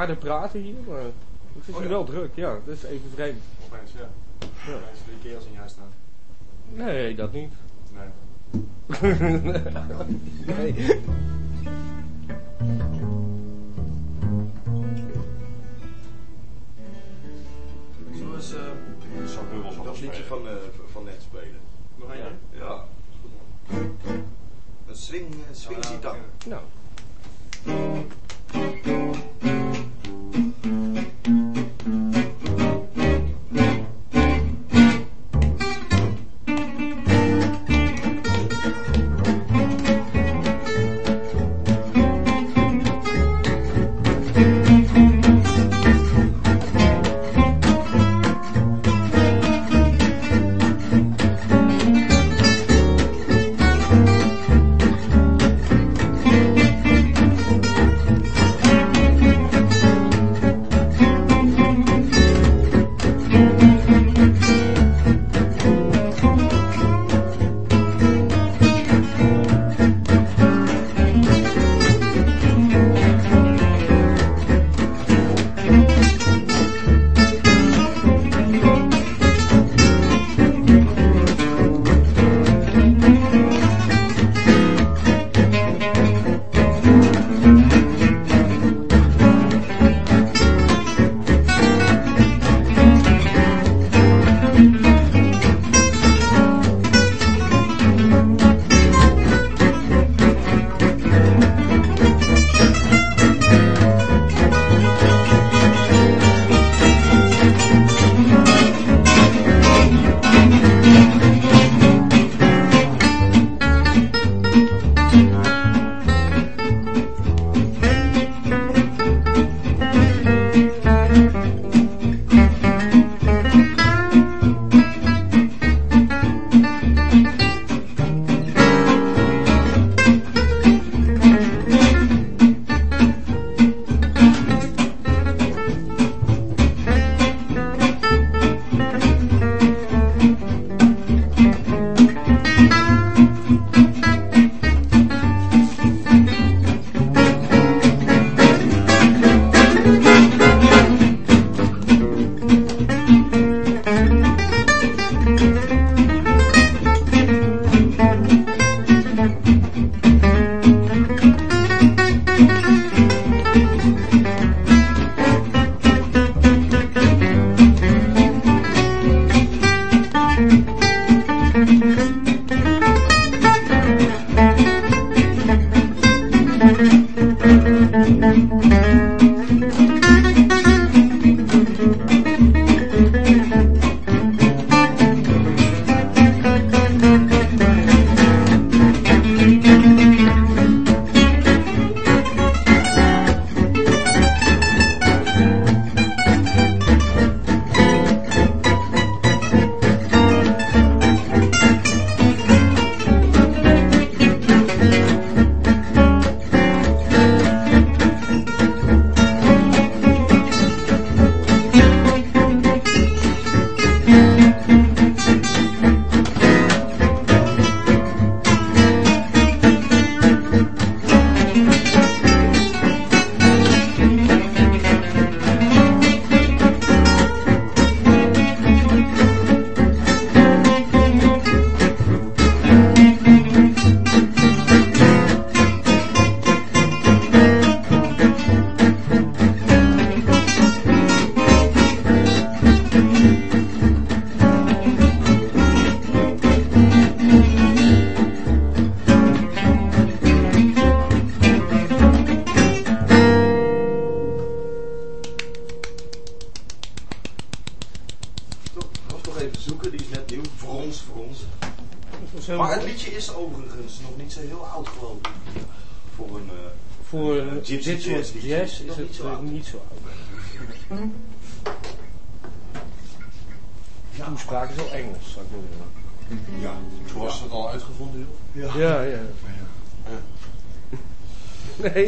harder praten hier, maar het is oh, wel druk. Ja, dat is even vreemd. Opeens, ja. ja. Opeens drie keer als in juist staan. Nee, dat niet. Nee. nee. Zo is uh, dat liedje van, uh, van net spelen? Nog één? Ja. Een swing, swing gitaar. Nou.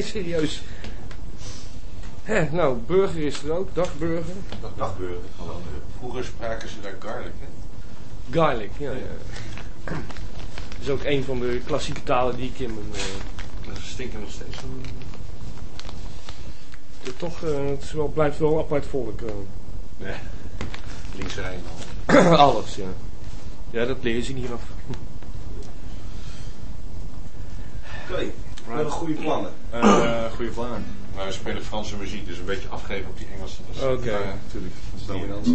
serieus. Nou, burger is er ook. Dag burger. Dag, burger. Vroeger spraken ze daar garlic, hè? Garlic, ja, ja. is ook een van de klassieke talen die ik in mijn... Eh, stinken stinkt nog steeds. Hm. Toch, eh, het is wel, blijft wel apart volk. Uh. Nee, links Alles, ja. Ja, dat lezen we niet af we hebben goede plannen. Eh goede plannen. Maar we spelen Franse muziek, dus een beetje afgeven op die Engelse. Oké. Ja, natuurlijk. Dat is dominant.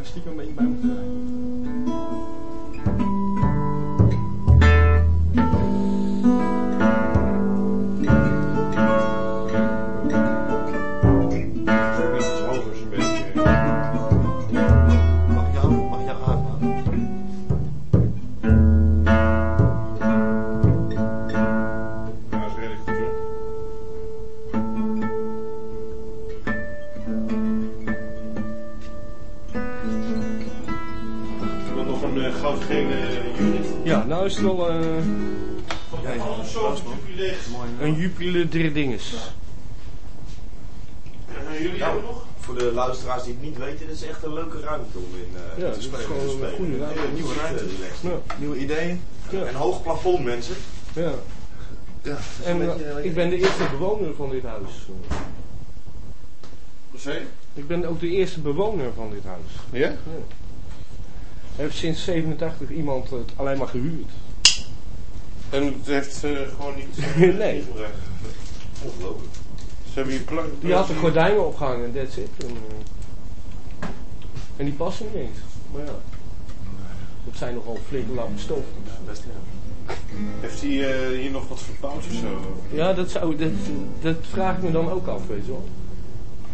Ik heb mijn aap stiekem een mensen. ja. Ja. En eh, ik ben de eerste bewoner van dit huis. Ik ben ook de eerste bewoner van dit huis. Ja? Heeft sinds 87 iemand het alleen maar gehuurd. En het heeft eh, gewoon niet... Nee. Ongelooflijk. Ze hebben hier plank... Die had de gordijnen opgehangen en that's it. En, eh, en die passen niet eens. Maar ja. Dat zijn nogal flinke lappen stof. Best ja. Heeft hij eh, hier nog wat verbouwd of zo? Ja, dat, zou, dat, dat vraag ik me dan ook af, weet je wel.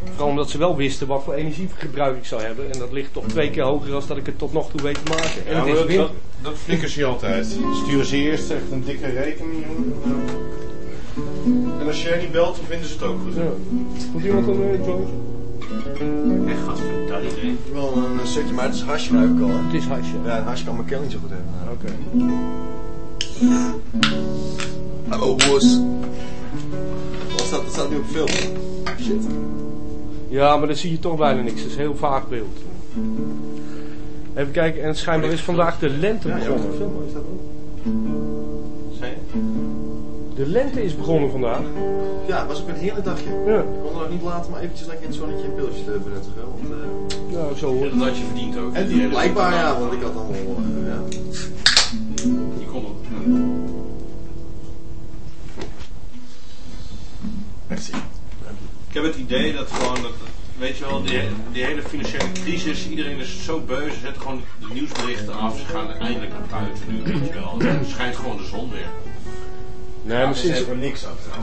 Vooral omdat ze wel wisten wat voor energieverbruik ik zou hebben. En dat ligt toch twee keer hoger dan dat ik het tot nog toe weet te maken. En Ja, het maar is dat, dat, dat flikken ze je altijd. Sturen ze eerst echt een dikke rekening, jongen. En als jij niet belt, dan vinden ze het ook goed. Ja. Moet iemand een uh, joint? Echt gadverdamme. Wel een eh, stukje, maar het is hasje ruik ik al, hè? Het is hasje. Ja, een hasje kan mijn keel niet zo goed hebben. Oké. Oh, boos. Wat staat, dat staat nu op film? Shit. Ja, maar dan zie je toch bijna niks. Het is een heel vaag beeld. Even kijken, en schijnbaar is vandaag de lente Ja, ja, begonnen. film is dat ook. De lente is begonnen vandaag. Ja, het was ook een heerlijk dagje. Ja, Ik kon er ook niet laten, maar eventjes lekker in het zonnetje een pilsje te benuttigen. Want, eh, nou zo hoor. Ja, dat had je verdiend ook. en Die hele- blijkbaar ja, want ik had allemaal... eh, ja. Merci. Ik heb het idee dat gewoon, dat, weet je wel, die, die hele financiële crisis, iedereen is zo beu, ze zetten gewoon de nieuwsberichten af, ze gaan eindelijk naar buiten nu, weet je wel. Er schijnt gewoon de zon weer. Nee, maar sinds,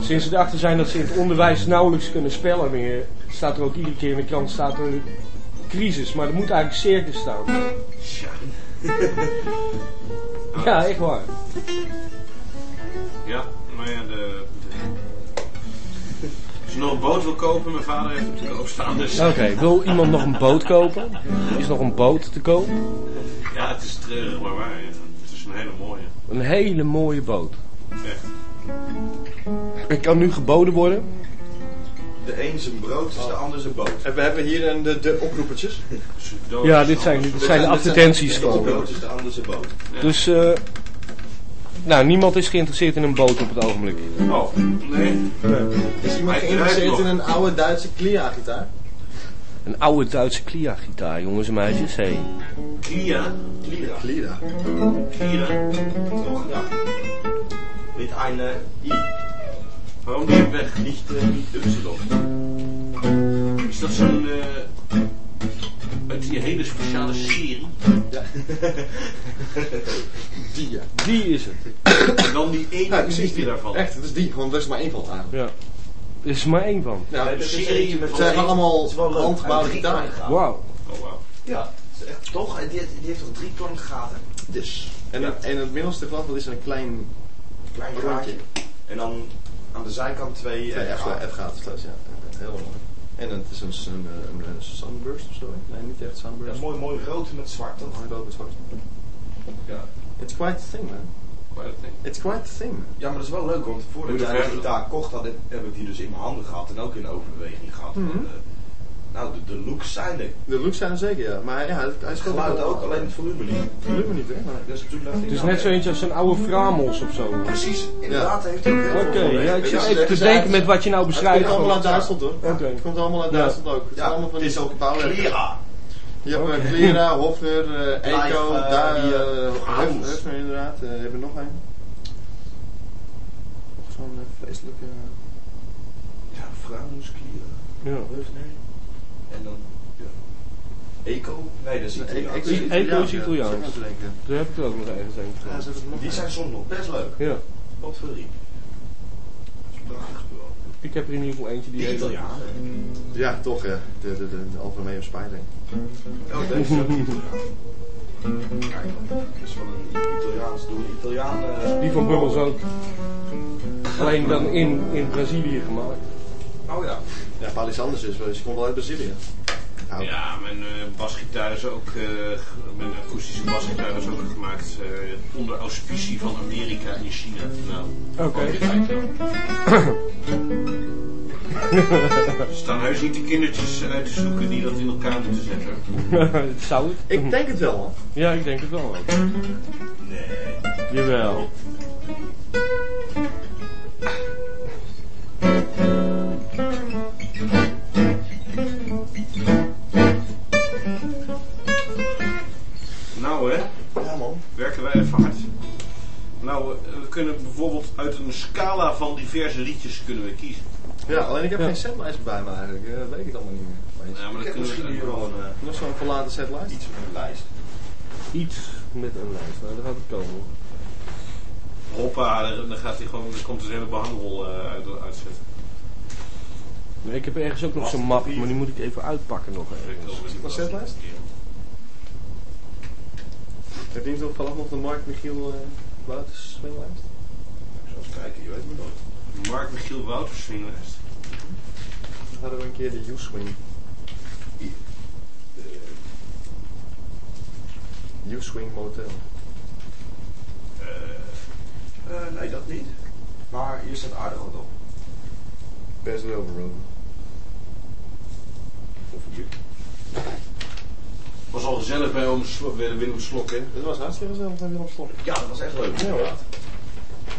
sinds ze erachter zijn dat ze in het onderwijs nauwelijks kunnen spellen meer, staat er ook iedere keer in de krant staat er crisis. Maar er moet eigenlijk circus staan. Ja, echt waar. Ja, maar ja, de, de- Als je nog een boot wil kopen, mijn vader heeft hem te koop staan, dus Oké, wil iemand nog een boot kopen? Is nog een boot te koop? ja, het is treurig, maar waar. ja. Het is een hele mooie. Een hele mooie boot. Echt. Het kan nu geboden worden. De een zijn brood is de ander zijn boot. En we hebben hier een, de, de oproepertjes. Ja, dit zijn, dit zijn de advertenties De gewoon. brood is de ander zijn boot. Dus, eh nou, niemand is geïnteresseerd in een boot op het ogenblik. Oh, nee. Is iemand geïnteresseerd in een oude Duitse Clia-gitaar? Een oude Duitse Klia-gitaar, jongens en meisjes. Hey. Kia. Lira. Clia. Kia. Toch? Ja. Mit eine I. Waarom die weg? Niet, eh, niet Upsilon. Is dat zo'n... eh uit die hele speciale serie? Die, ja. Die is het. En dan die ene Ja, precies die. daarvan. Echt, het is die. Gewoon, er is maar één van aan. Ja. Er is maar één van. Ja, Nee, dat is serie met van- het zijn allemaal handgebouwde gitaren. Wauw. Oh, wauw. Ja, het is echt toch? Die, heeft- die heeft toch drie klankgaten? Dus. En, Ja. en het middelste glad, dat is een klein Klein rondje. gaatje. En dan aan de zijkant twee Ja, eh, F gaat ja. Heel mooi. En het is een, een, een, een sunburst of zo. Nee, niet echt Ja, sunburst. mooi, mooi rood met zwart. Dat, Mooi rood met zwart. ja. It's quite a thing, man. Quite a thing. It's quite a thing, man. ja, maar dat is wel leuk, want voordat jij de gitaar kocht, had ik, heb ik die dus in mijn handen gehad en ook in overbeweging gehad. Mhm. En, eh, nou, de, de looks zijn er. De looks zijn er zeker, ja. Maar ja, hij Het speelt geluid ook, alleen het volume niet. Volume niet, hè? Maar... Toen dacht ik, Het is nou, net zo eentje als een oude Framels of zo. Oké, Precies, inderdaad heeft hij ook heel veel van. ja, ik zit even te denken met wat je nou Het beschrijft. komt allemaal uit gewoon. Duitsland, hoor. Oké. Het komt allemaal uit Ja. Duitsland ook. Het is Ja, allemaal van het is die ook bouwwerken. Lira. Je hebt Oké. okay. Klera, Hofner, eh, Eco, daar, die, eh, eh, inderdaad. Eh, hebben we nog een. vleeselijke... Ja, vrouwenskiën. Ja. Nee. En dan, ja. Eco? Nee, dat is Ik- Italiaans. Eco is Italiaans. Daar heb ik er ook nog ergens een. Die zijn soms nog best leuk. Ja. Wat voor riep. Dat is prachtig spul. Ik heb er in ieder geval eentje die Italianen. Ja, toch, ja. De, de, de, de Alfa Romeo Spider. Oh, deze is ook Italiaan. Kijk, dat is van een Italiaans door een Italiaan. eh, Die van Bubbles ook. Alleen dan in, in Brazilië gemaakt. Oh ja. Ja, Palis Anders is, wel- ze komt wel uit Brazilië. Nou, Ja, mijn eh, basgitaar is ook, eh, g- mijn akoestische basgitaar is ook gemaakt eh, onder auspicie van Amerika en China. Nou, Oké. Er staan heus niet de kindertjes uit te zoeken die dat in elkaar moeten zetten. Zou het? Ik denk het wel, man. Ja, ik denk het wel. ook. Nee. Jawel. Nou hè, Ja man. werken wij even hard. Nou, eh, we kunnen bijvoorbeeld uit een scala van diverse liedjes kunnen we kiezen. Ja, alleen ik heb Ja. geen setlijst bij me eigenlijk. Eh, weet ik het allemaal niet meer. opeens. Ja, maar Ik dat heb kunnen misschien we hier wel een, eh, Nog zo'n verlaten setlijst? iets met een lijst. Iets met een lijst. Nou, daar gaat het komen. Hoppa, dan dan gaat hij gewoon, dan komt er een hele behangrol eh, uit, uitzetten. Nee, ik heb ergens ook nog zo'n map, maar die moet ik even uitpakken nog ergens. een setlijst? Je niet toevallig nog de Mark Michiel uh, Wouters swinglijst? Ik zal eens kijken, je weet me nooit. Mark Michiel Wouters swinglijst. Dan hadden we een keer de U-swing. U-swing motel. Eh, eh, nee, dat niet. Maar hier staat aardig wat op. Best het overroden. Of hier. Was al gezellig bij bij Willem Slok, hè? Het was hartstikke gezellig bij Willem Slot. Ja, dat was echt leuk. Ja, hoor.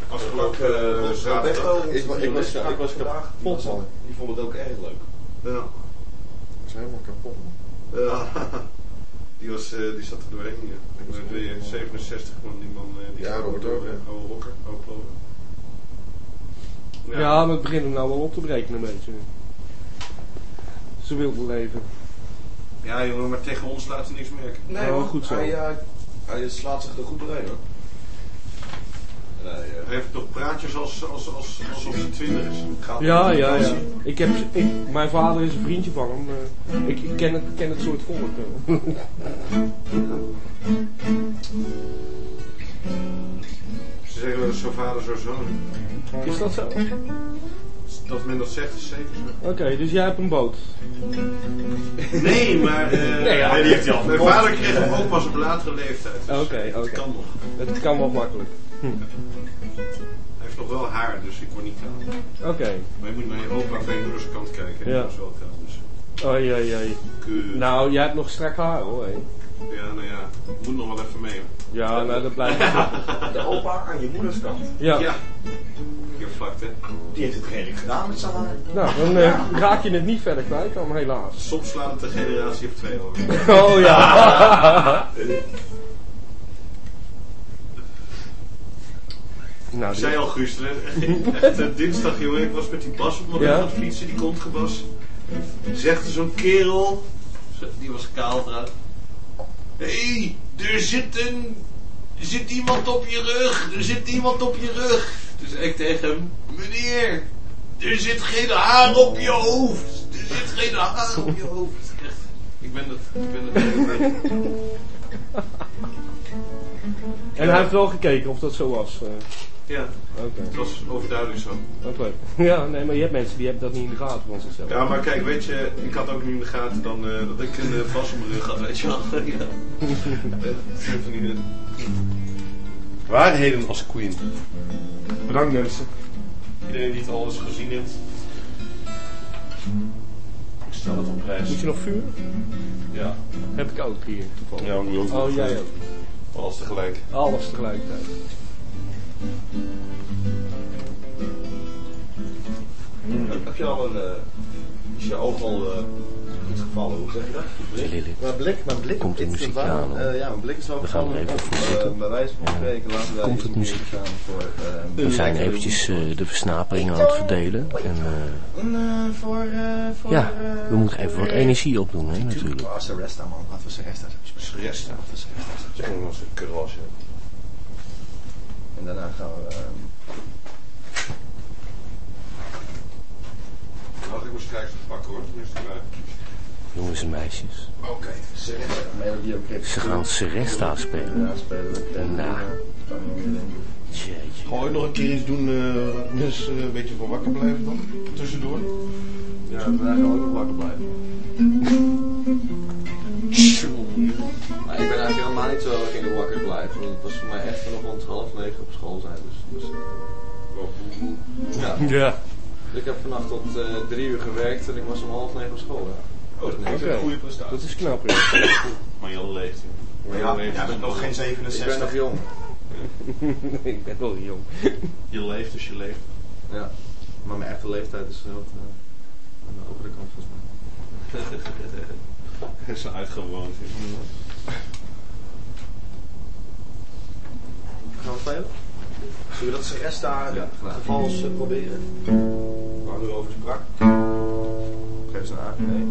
Afgelopen eh, zaterdag. Ik wa- ik was- ik was vandaag. Die, was die vond het ook erg leuk. Ja. Dat is helemaal kapot. man. Ja. Die, was, eh, die zat er doorheen. Ja. Ik ben weer 67 man, die man. eh, die Ja, Robert door, ook, hè. ja. Oude rocker, oude klover. Ja, maar het begint hem nou wel op te breken een beetje. Ze wilde leven. Ja, jongen, maar tegen ons laat hij niks merken. Nee, Oh, hoor. goed zo. Hij, eh, hij slaat zich er goed doorheen hoor. Eh, Hij heeft toch praatjes als, als, als, alsof hij 20 is. gaat Ja, ja, ja. Ik heb, ik, mijn vader is een vriendje van hem. eh, ik, ik ken, het, ken het soort volk. Ze zeggen wel eens zo vader, zo zoon. Is dat zo? Dat men dat zegt is zeker zo. Oké, dus jij hebt een boot. Nee, maar eh, Nee, ja. nee, die heeft hij al mijn vader kreeg hem ook pas op latere leeftijd. Dus Oké, Het oké. kan nog. Het kan wel makkelijk. Hij heeft nog wel haar, dus ik word niet kaal. Oké. Maar je moet naar je opa van je moeders kant kijken. Ja. Dat is wel kaal. Dus. Oei, oei, oei. Nou, jij hebt nog strak haar hoor. Ja, nou ja. Moet nog wel even mee hoor. Ja, nou dat blijft. De opa aan je moeders kant. Ja. Ja. Die heeft het redelijk gedaan met zijn haar. Nou, dan eh, raak je het niet verder kwijt dan, helaas. Soms slaat het een generatie of twee over. Oh ja. nou, zei al, Guus, hè, echt eh, dinsdag, jongen, ik was met die Bas op mijn Ja? rug aan het fietsen, die kontgebas. Zegt er zo'n kerel, die was kaal trouwens. Hé, hey, er zit een, er zit iemand op je rug, er zit iemand op je rug. Dus ik tegen hem, meneer, er zit geen haar op je hoofd. Er zit geen haar op je hoofd. Echt, ik ben dat, ik ben dat. En hij heeft wel gekeken of dat zo was. eh. Ja, Oké. het was overduidelijk zo. Oké. Ja, nee, maar je hebt mensen die hebben dat niet in de gaten van zichzelf. Ja, maar kijk, weet je, ik had ook niet in de gaten dan eh, dat ik een uh, vast op mijn rug had, weet je wel. ja. Waarheden als queen. Bedankt mensen. Iedereen die het al eens gezien heeft. Ik stel het op prijs. Moet je nog vuur? Ja, Heb ik ook hier toevallig. ja nu ook. Oh, jij ook. Alles tegelijk. Alles tegelijkertijd. Heb, heb je al een... eh, is je oog al... eh, iets gevallen. Hoe zeg je dat? Blik? Lilith. Mijn blik, mijn blik Komt het. Eh, ja, mijn blik is wel We gaan er even voor zitten. eh, bij wijze van spreken laten wij Komt het een gaan voor... We een zijn eventjes eh, de versnapering aan het verdelen. En eh, Een, eh, voor, eh, voor... ja, we moeten even wat energie opdoen, hè, natuurlijk. Oh, Seresta man, laten we Seresta Dat is Engelse krasje. En daarna gaan we... Had ik mijn pakken hoor, tenminste bij. Jongens en meisjes. Oké. Ze gaan Seresta spelen. Ja, spelen we. En, Nou. Jeetje. Ga je nog een keer iets doen, eh dus eh, een beetje voor wakker blijven dan? Tussendoor? Ja, daarna gaan we ook nog wakker blijven. Maar ik ben eigenlijk helemaal niet zo ging wakker blijven. Want het was voor mij echt nog rond half negen op school zijn. Dus, dus ja. Ja. Ik heb vannacht tot eh, drie uur gewerkt en ik was om half negen op school. Ja. Oh, dat is een goede prestatie. Dat is knap, ja. Maar Jan leeft. Maar ja, jij bent nog geen Ik ben 67. nog jong. ik ben wel jong. Je leeft dus je leeft. Ja. Maar mijn echte leeftijd is wat eh, aan de andere kant volgens mij. Dat is uitgewoond. Gaan we spelen? Zullen we dat Seresta ja, vals uh, eh, proberen? Waar u over sprak. Geef ze een A. Nee.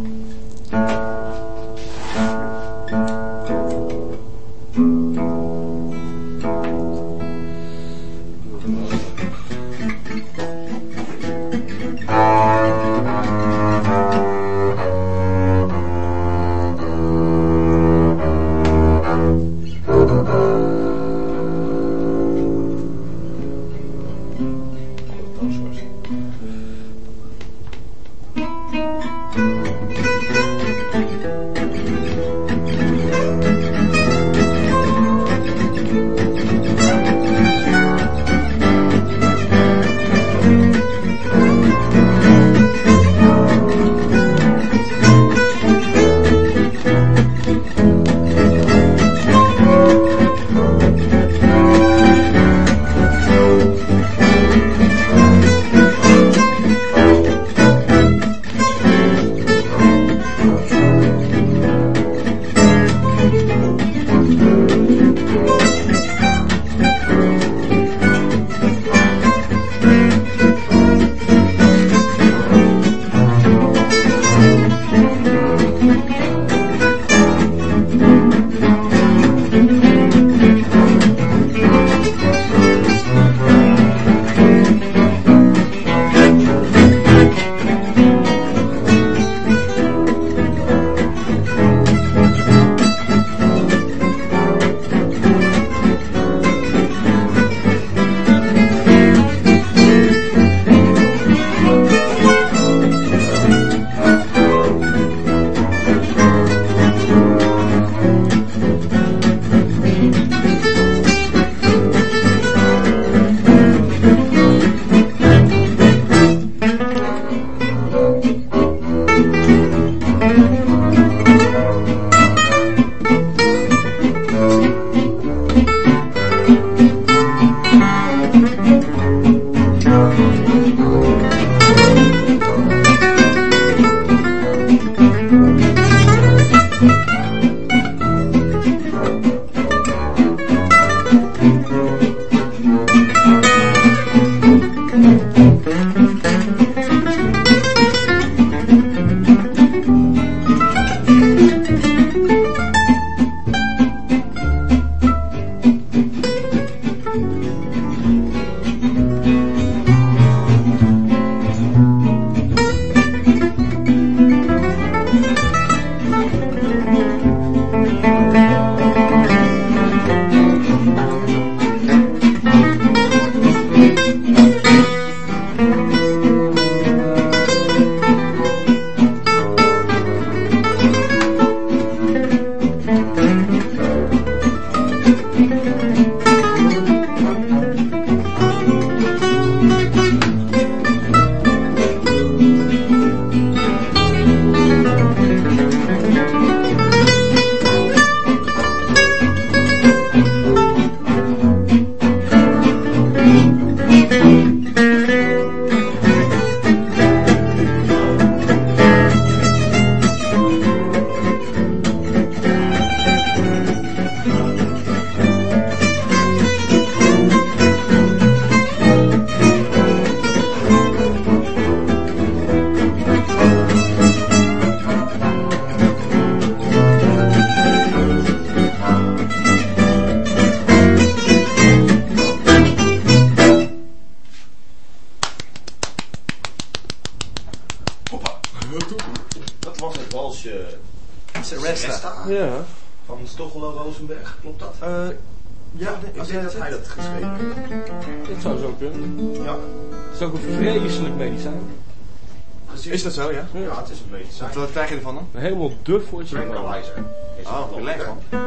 Ja? Het is een medicijn. Wat, wat krijg je ervan dan? Helemaal duf voor je. Tranquilizer. Is het Oh, wel relax man.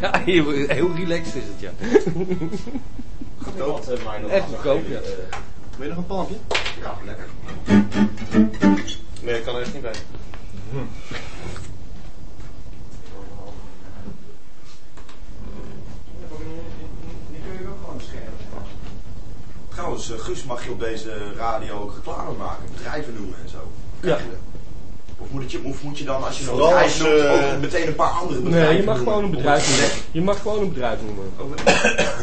Ja, heel, heel relaxed is het, ja. Mij nog Echt goedkoop, ja. eh, Wil je nog een palmpje? Andere bedrijven Nee, je mag gewoon een bedrijf noemen. Je mag gewoon een bedrijf noemen.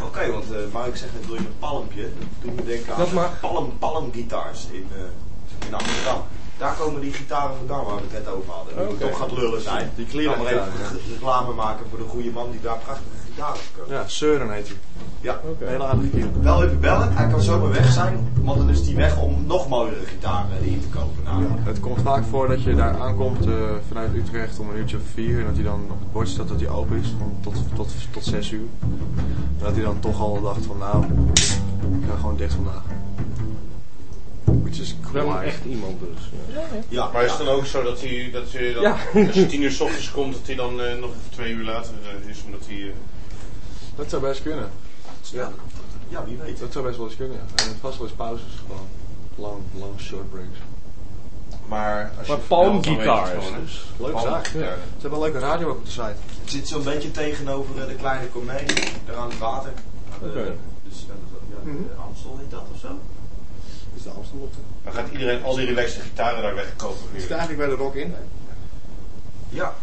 Oké, want uh, wou ik zeggen, door je met palmpje, dat doet me denken Dat aan mag. Palm, Palm Guitars in, eh, in Amsterdam. Daar komen die gitaren vandaan waar we het net over hadden. Die toch gaat lullen zijn. Die kan maar even reclame maken voor de goede man die daar prachtige gitaren verkoopt. Ja, Søren heet hij. Ja. Een hele aardige kerel. Wel even bellen, hij kan zomaar weg zijn, want dan is hij weg om nog mooiere gitaren in te kopen. Nou, Het komt vaak voor dat je daar aankomt eh, vanuit Utrecht om een uurtje of vier. En dat hij dan op het bord staat dat hij open is van tot, tot, tot zes uur. En dat hij dan toch al dacht van nou, ik ga gewoon dicht vandaag. Which is Wel echt iemand dus. Ja. ja, Maar is het dan ook zo dat hij, dat hij dan, Ja. als je tien uur s ochtends komt, dat hij dan eh, nog twee uur later eh, is, omdat hij... Dat zou best kunnen. Ja, ja, wie weet. Dat zou best wel eens kunnen, ja. En het vast wel eens pauzes gewoon. Lang, lang short breaks. maar als Maar je Palm Guitars dus. Leuke Palm zaak. Guitar. Ze hebben een leuke radio ook op de site. Het zit zo'n beetje tegenover eh, de kleine comedie, daar aan het water. Oké. Eh, dus eh, ja, Mhm. Amstel heet dat of zo? Is de op de... Dan gaat iedereen al die relaxte gitaren daar wegkopen. Is het weer. eigenlijk bij de rock in? Ja.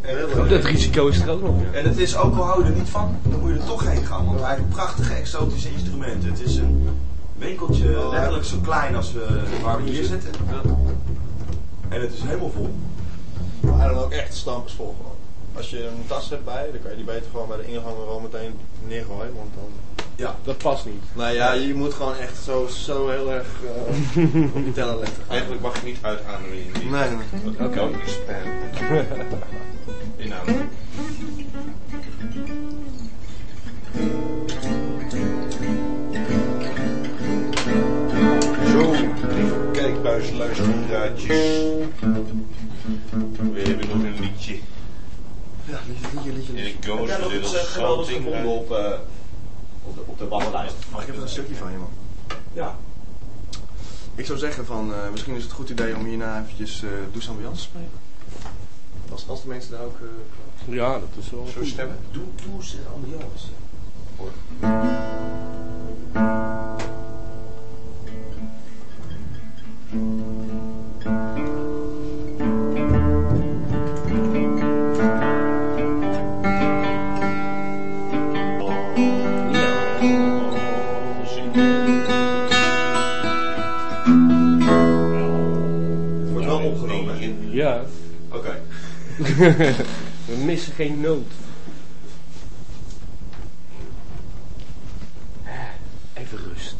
En, Oh, Dat risico is er ook nog. En het is, ook al hou je er niet van, dan moet je er toch heen gaan. Want hij heeft prachtige exotische instrumenten. Het is een winkeltje letterlijk zo klein als we, waar we hier zitten. En het is helemaal vol. Maar dan ook echt stampers vol gewoon. Als je een tas hebt bij, dan kan je die beter gewoon bij de ingang gewoon meteen neergooien. Want dan... Ja. Dat past niet. Nou ja, je moet gewoon echt zo, zo heel erg eh, op je teller letten. Eigenlijk mag je niet uitademen in die... Nee, nee. Dat kan niet spam. Inademen. Zo, lieve kijkbuisluisteraartjes. We hebben nog een liedje. Ja, liedje, liedje, liedje. En ik go Heb jij nog iets eh, geweldigs gevonden op, eh, op de, op de wandellijst? Mag ik even een stukje van je, man? Ja. Ik zou zeggen van, eh, misschien is het een goed idee om hierna eventjes uh, Ambiance te spelen. Als, als de mensen daar ook... eh, Ja, dat is wel Zo stemmen. Doe, doe ze ambiance. Het Ja, Oké. we missen geen nood. Even rust.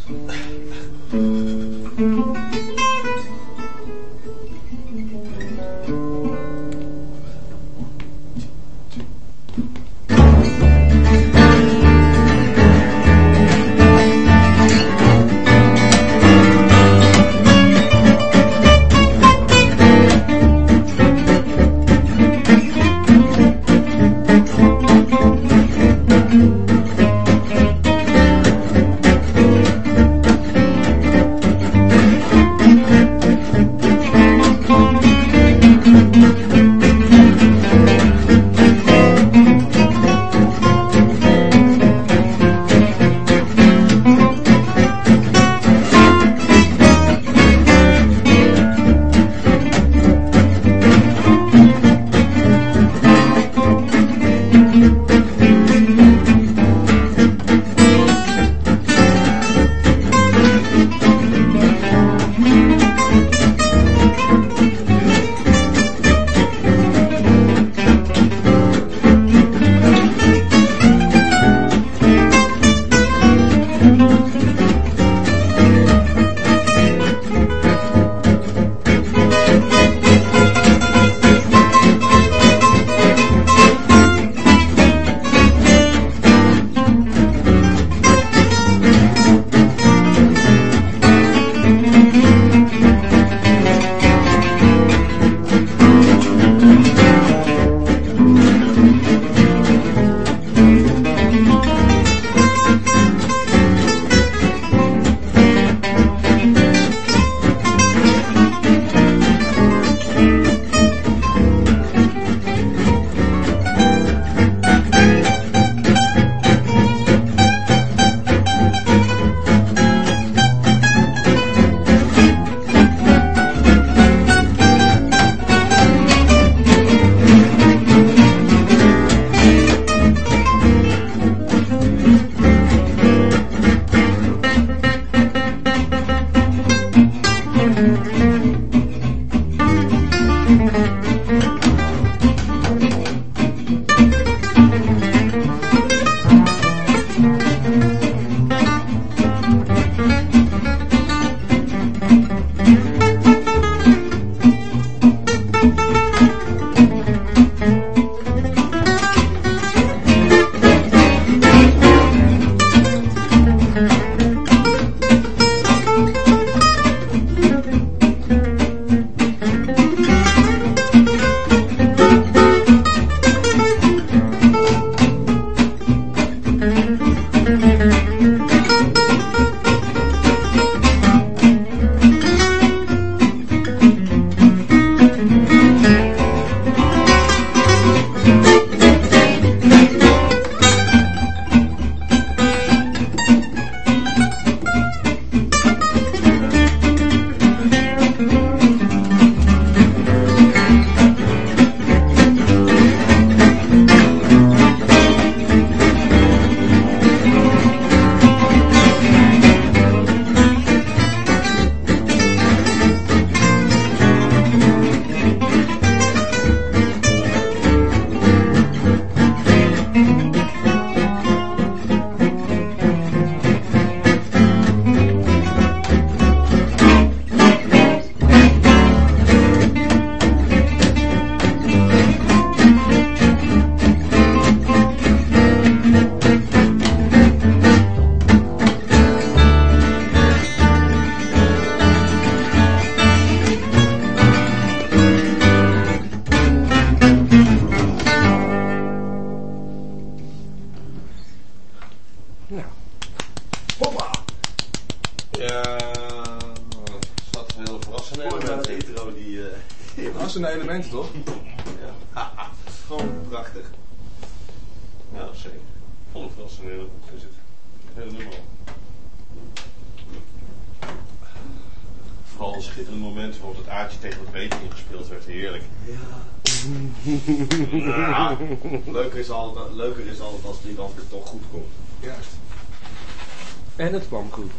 En het kwam goed.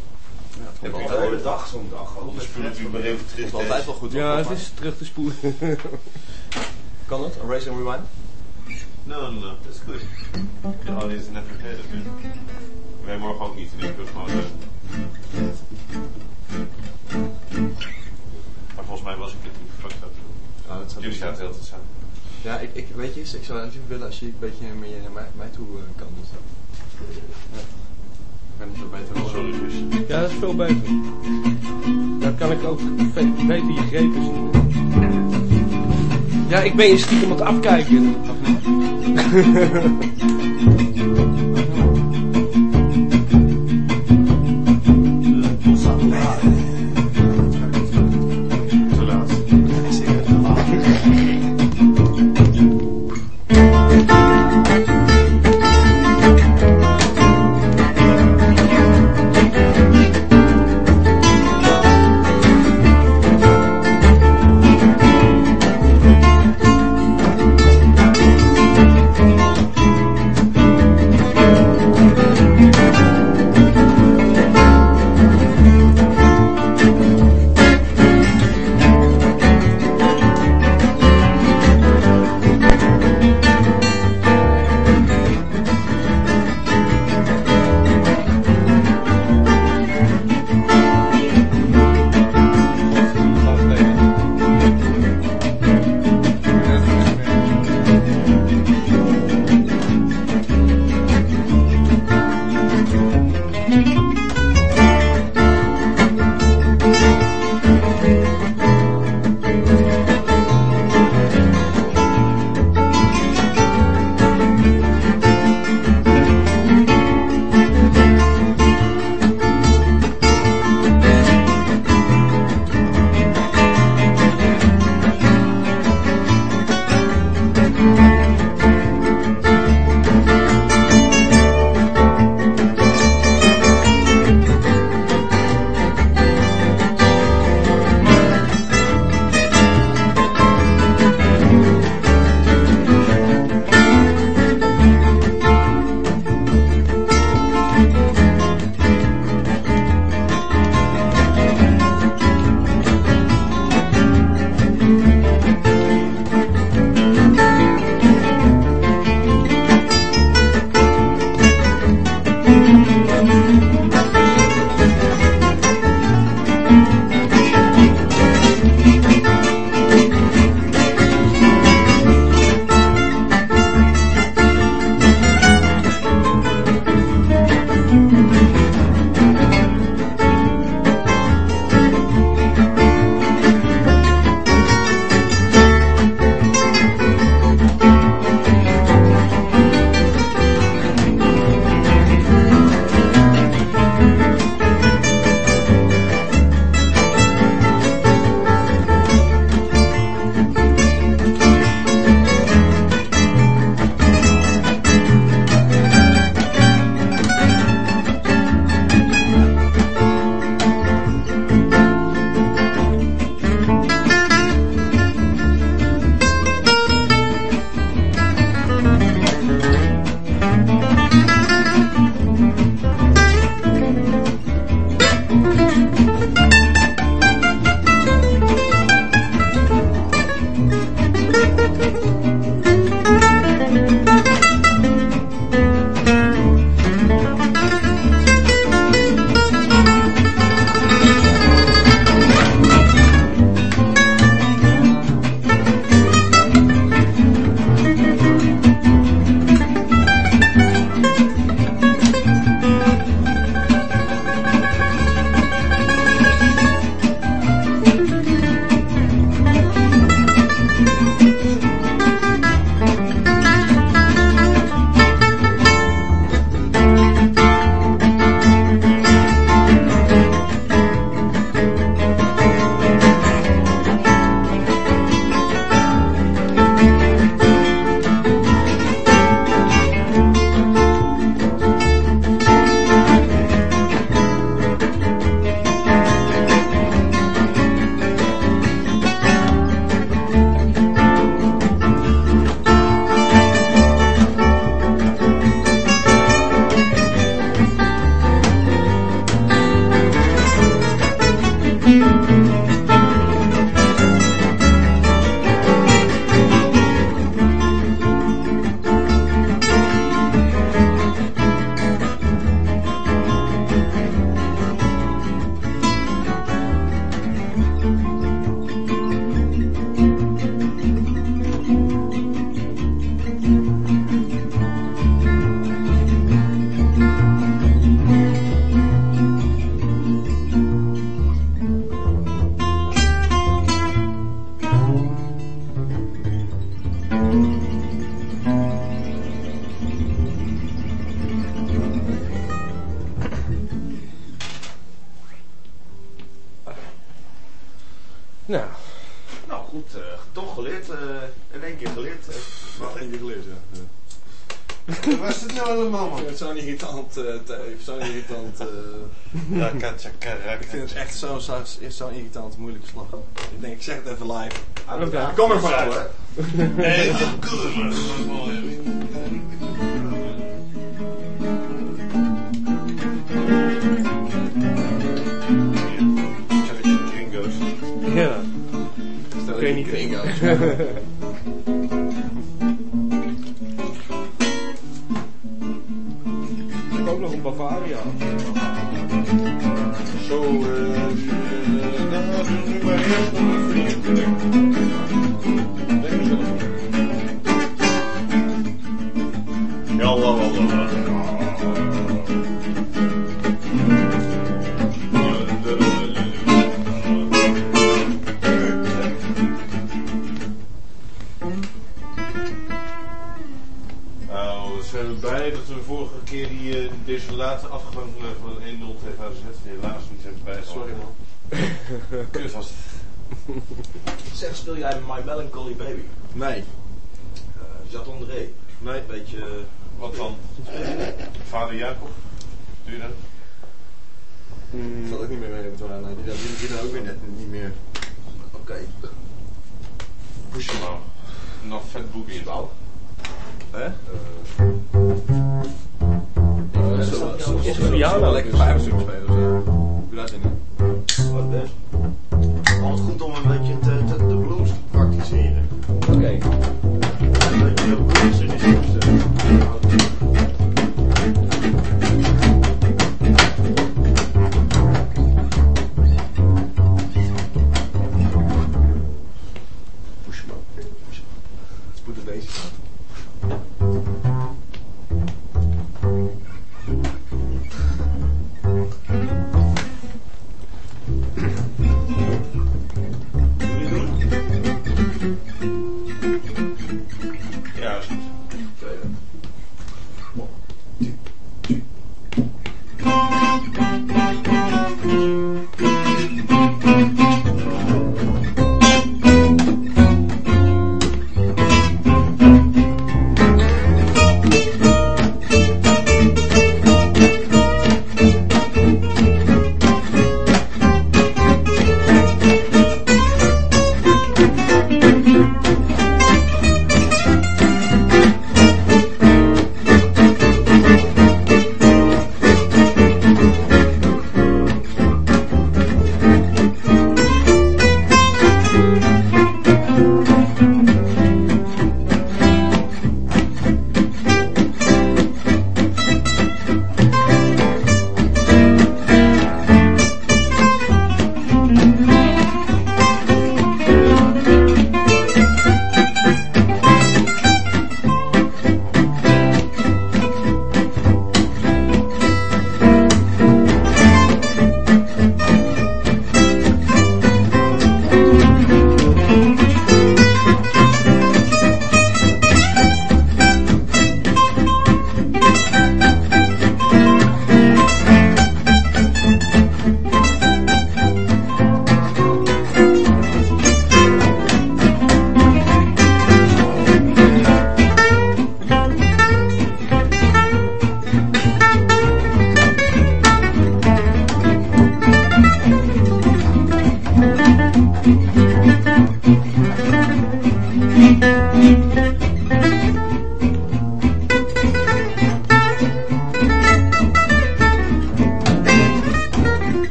Heb je de hele dag zo'n dag ook? De spullen die maar even terug. Het is altijd wel goed. Ja, het is terug te spoelen. Kan het? Een race and rewind? No, no, no, that's good. The audience never had it, man. Wij morgen ook niet, ik wil gewoon... eh, Maar volgens mij was ik het niet. Ja, dat zou Jullie zaten de hele tijd samen. Ja, ik, ik weet je, ik zou even willen als je een beetje meer naar mij, mij toe eh, kan. Dus, veel beter. Dan kan ik ook beter je grepen zien. Ja, ik ben je stiekem aan het afkijken. Eh, zo'n irritant... Eh. ik vind het echt zo'n zo, zo irritant, moeilijke slag. Ik denk, ik zeg het even live. Kom er maar hoor. Nee, Ja. Stel je kringo's.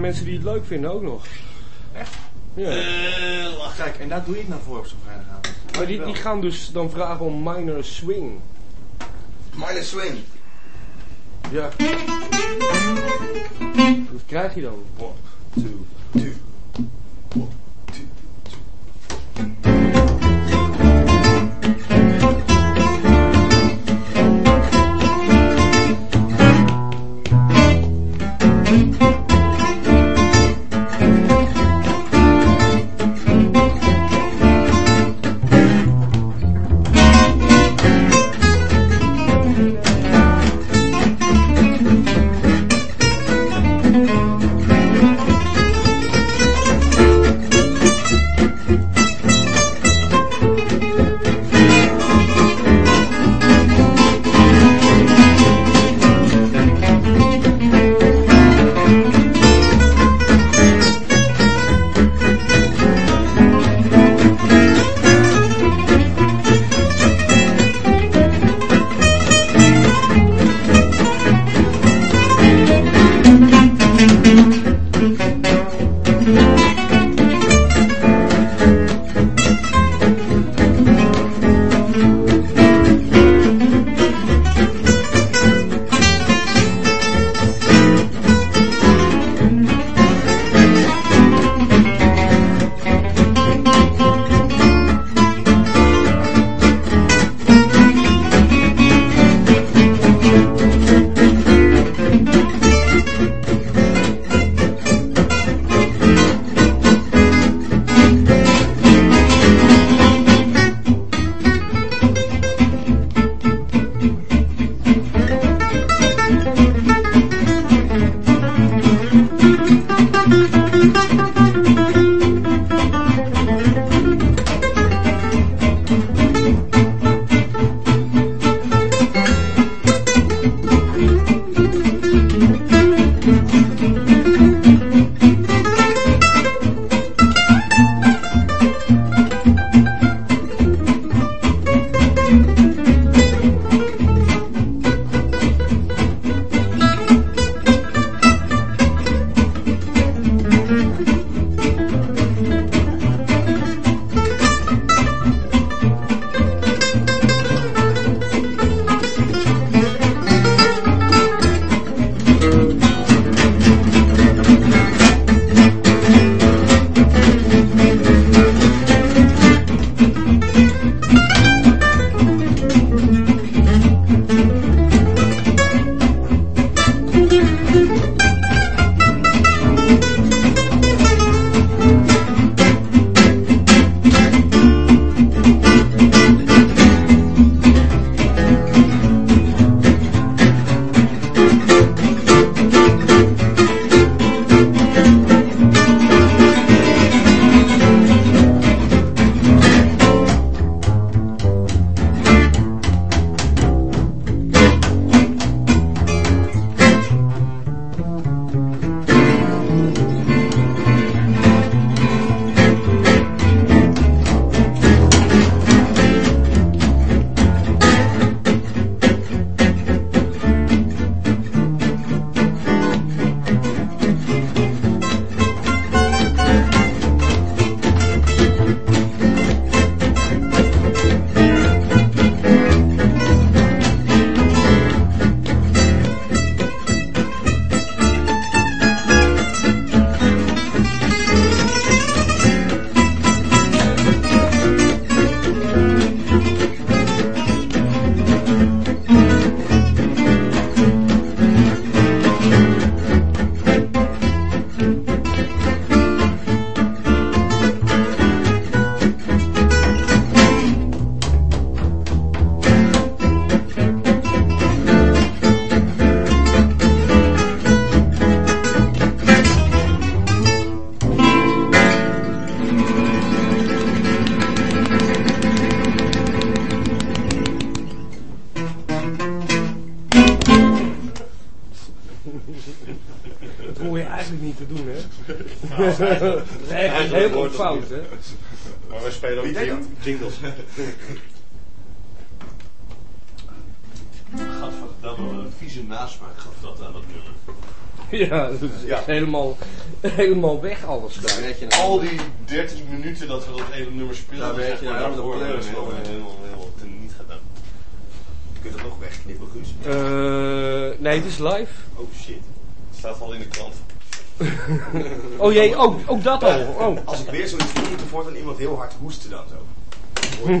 mensen die het leuk vinden ook nog. Echt? Ja. Eh, Kijk, en daar doe je het nou voor op zo'n vrijdagavond. Maar die, die gaan dus dan vragen om minor swing. Minor swing. Ja. Wat krijg je dan? Two, two. Dat jingles. Gadverdamme, wat een vieze nasmaak gaf dat aan dat nummer. Ja, dat is Ja. Helemaal, helemaal weg alles Daar daar. weet je nou, Al die 13 minuten dat we dat hele nummer speelden, Daar weet zeg je nou helemaal helemaal, helemaal, helemaal teniet gedaan. Kun je dat nog wegknippen, Guus? Eh, nee, het is live. Oh shit. Het staat al in de krant. Oh jee, ook, ook dat al. Oh. Als ik weer zoiets doe, moet er voortaan iemand heel hard hoesten dan zo.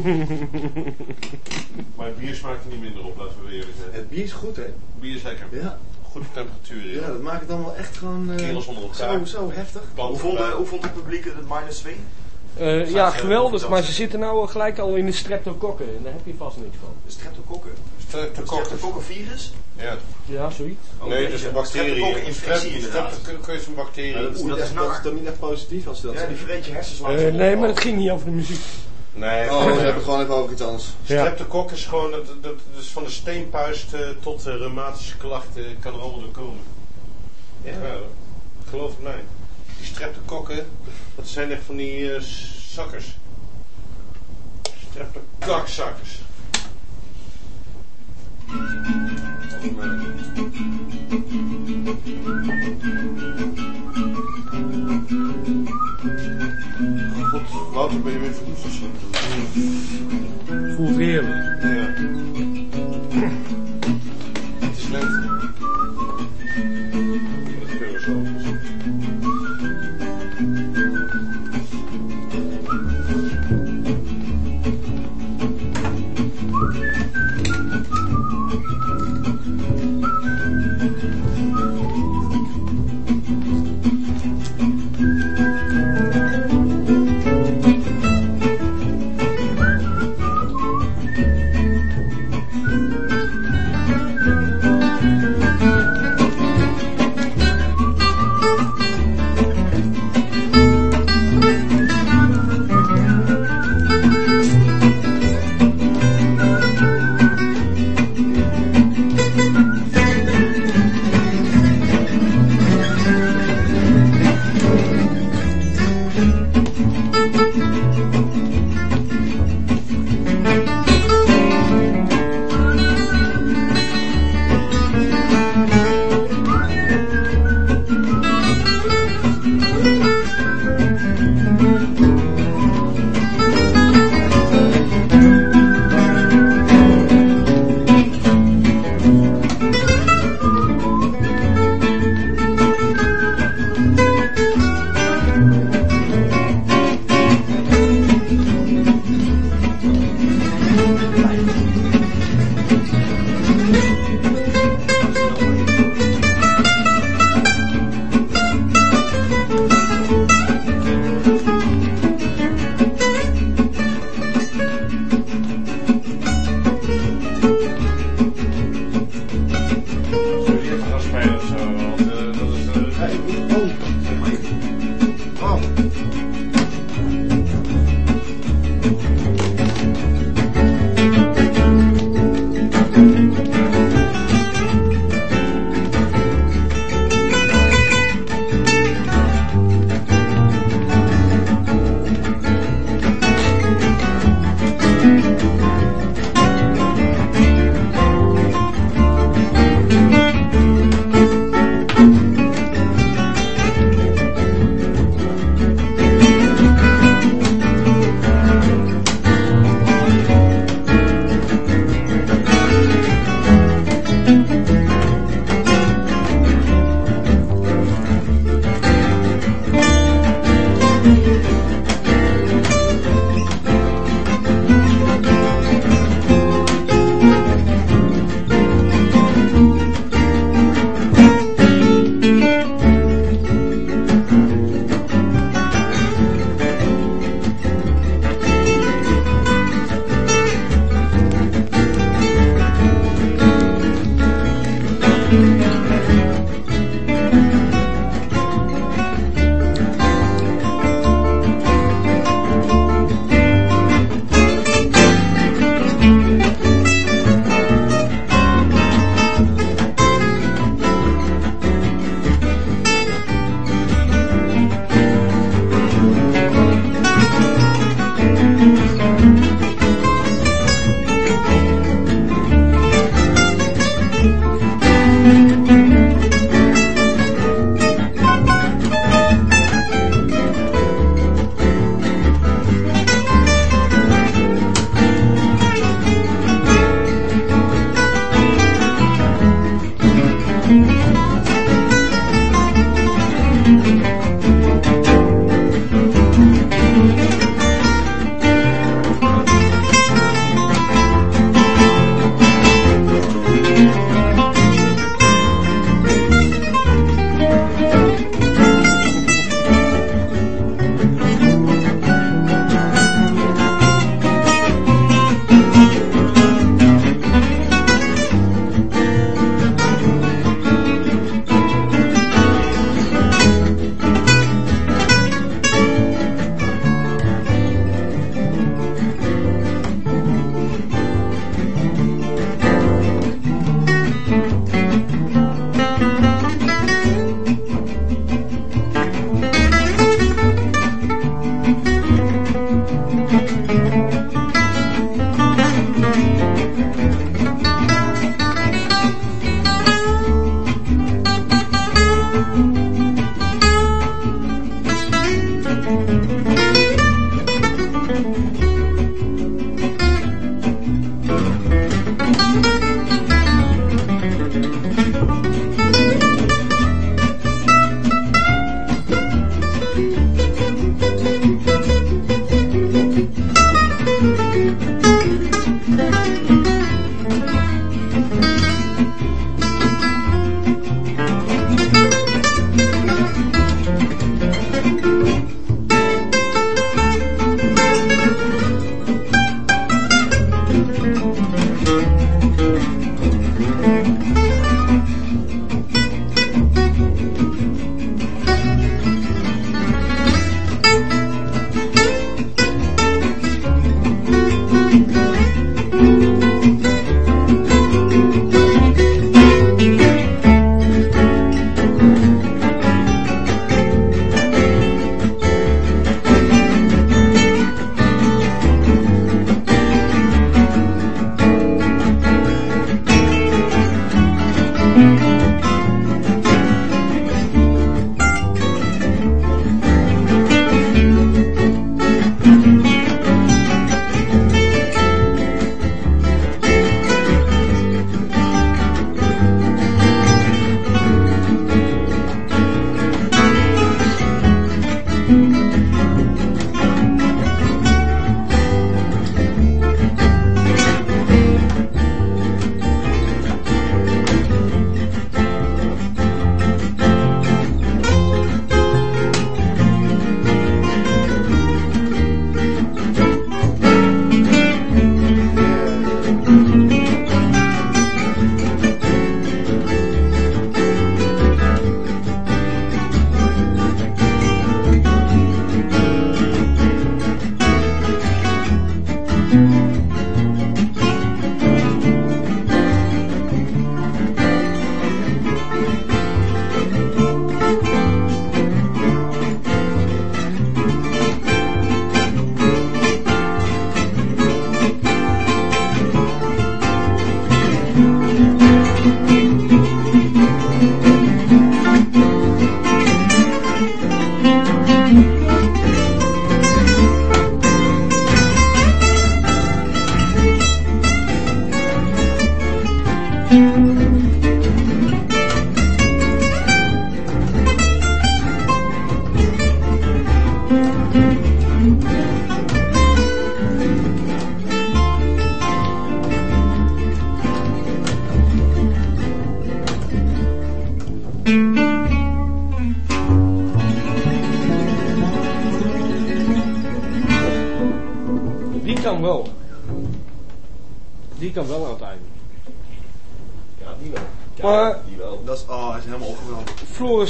Maar het bier smaakt er niet minder op, laten we eerlijk zijn. Het bier is goed, hè? Bier is lekker. Ja. Goede temperatuur. Ja, Ja. dat maakt het allemaal echt gewoon... eh, Kerels onder elkaar. Zo, zo heftig. Hoe vond, de, hoe vond het publiek het minus swing? Eh, ja, geweldig, maar ze zitten nou gelijk al in de streptokokken. En daar heb je vast niks van. De streptokokken. Streptococcus. Streptokokkenvirus? Ja. Ja, zoiets. Oh, Nee, is je. een bacterie. Streptokokkeninfectie inderdaad. Streptococcus is een bacterie. Ja, dat, is, dat, is, dat toch niet echt positief als ze dat Ja, die vreet je hersens Eh, nee, maar het ging niet over de muziek. Nee, Oh, we hebben gewoon even over iets anders. Ja. Streptococcus is gewoon, dat, dat, dat is van de steenpuist eh, tot de reumatische klachten, kan er allemaal door komen. Ja, geloof het mij. Die streptokokken, dat zijn echt van die eh, zakkers. Streptokakzakkers. Wouter, ben je weer verliefd? Voelt heerlijk. Ja.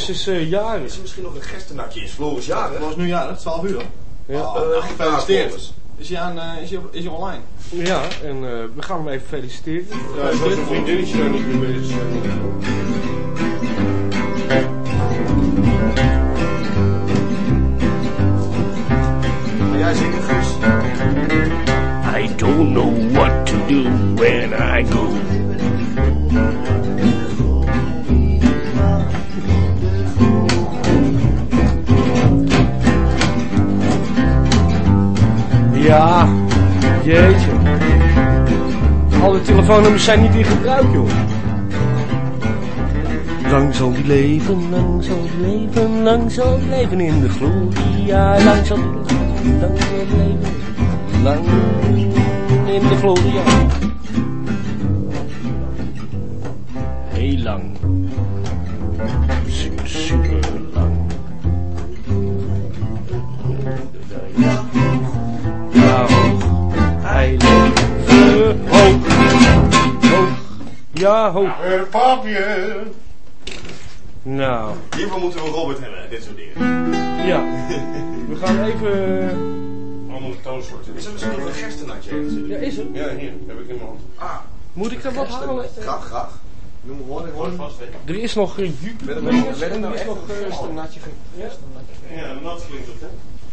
Floris is eh jarig. Is er misschien nog een gerstenakje? Is Floris jaren? Het was nu ja, dat is 12 uur. Ja. Oh, Eh, nou, gefeliciteerd. Floris. Is hij, aan, eh, is hij, op- is hij online? Ja, en eh, we gaan hem even feliciteren. Ja, ik was een vriendinnetje daar niet mee Telefoonnummers zijn niet in gebruik, joh. Lang zal die leven, lang zal die leven, lang zal die leven in de gloria. Lang zal die leven, lang zal die leven, lang in de gloria. Gerstenakje ergens? Ja, is het? Ja, hier. Heb ik in mijn hand. Ah, Moet ik er wat halen? graag, graag. Noem hoor, ik hoor het vast, hè. Er is nog een ju- Werd het Nee, nou- werd het er nou is echt nog... een eh, gerstennatje? Ja, nat klinkt dat, hè?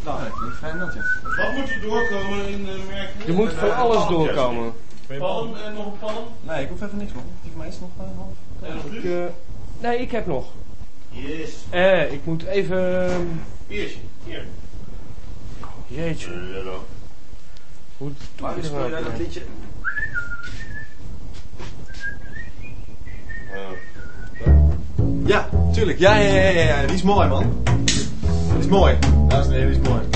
Nou, ik vind het vrij nat, ja. Wat moet er doorkomen in de merking? Er moet van alles doorkomen. Palm en nog een palm. Nee, ik hoef even niks man. Ik mij eens nog een half. En nog eh, nee, ik heb nog. Yes. Eh, ik moet even... ehm, Biertje. Hier. Jeetje. Maar je speel dat jij dat liedje? Ja, tuurlijk. Ja, ja, ja, ja, ja. Die is mooi man. Die is mooi. Dames en heren, die is mooi.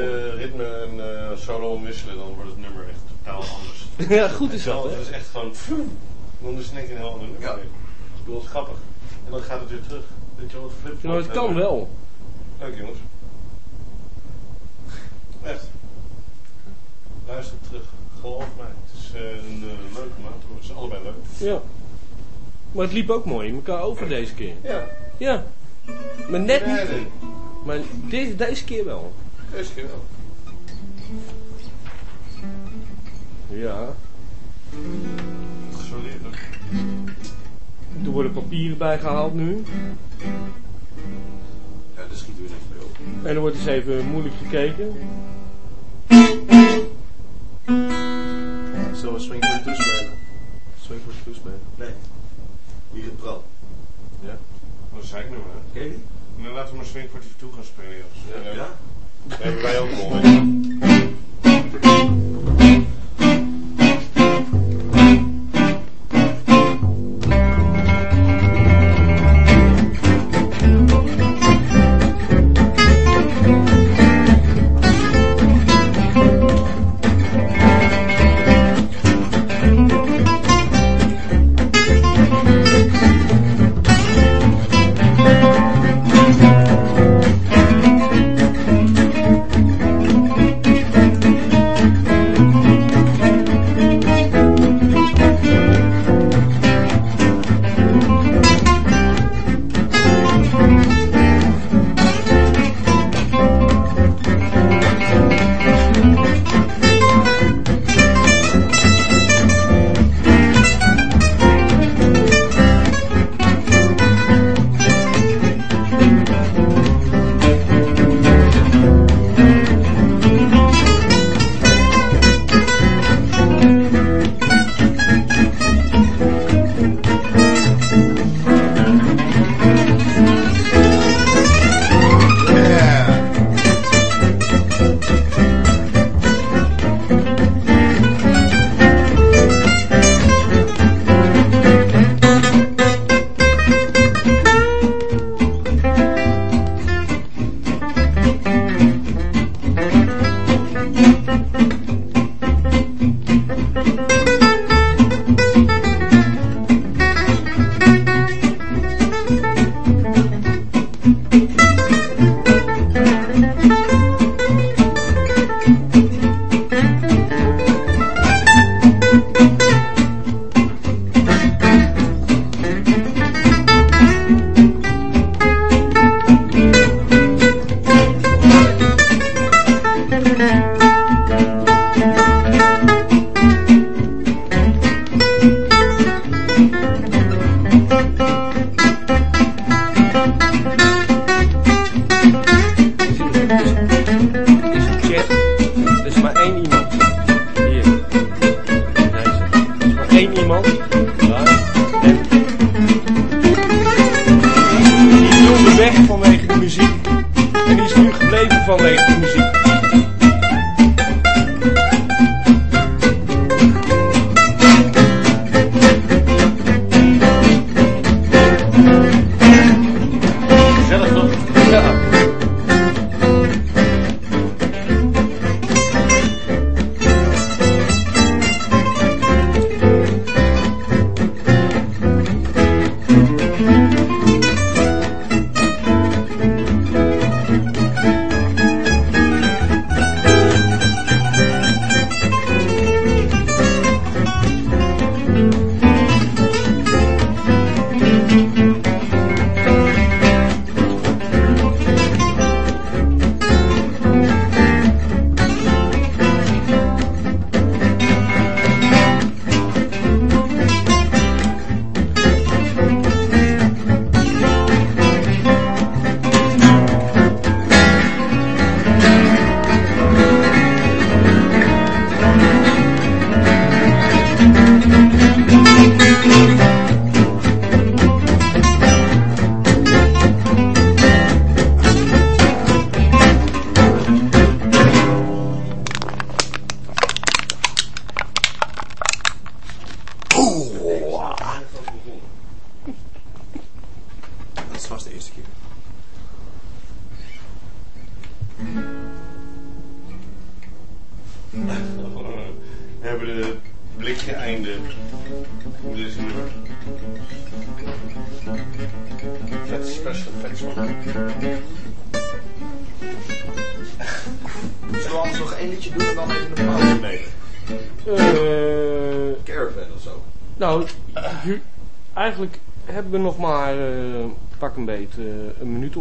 Eh, ritme en eh, solo omwisselen, dan wordt het nummer echt totaal anders. Ja, goed is dat, Het is echt gewoon... pfoem, Dan is het keer een heel ander nummer. Ja. Ik bedoel, het is grappig. En dan gaat het weer terug. Weet je wel, het flip Nou, het kan wel. Leuk jongens. Echt. Luister terug. Geloof mij. Het is eh, een leuke maand. Het is allebei leuk. Ja. Maar het liep ook mooi in elkaar over deze keer. Ja. Ja. Maar net niet. nee. Maar deze, deze keer wel. Keer wel. Ja. Gesoldeerd ook. Er worden papieren bijgehaald nu. Ja, daar schieten we niks mee op. En er wordt eens even moeilijk gekeken. Zullen we Swing 42 spelen? Swing 42 spelen. Nee. Wie het pro? Ja? Dat zei ik nu maar. Ken je die? Nou, laten we maar Swing 42 gaan spelen, Jos. Ja? Dat hebben wij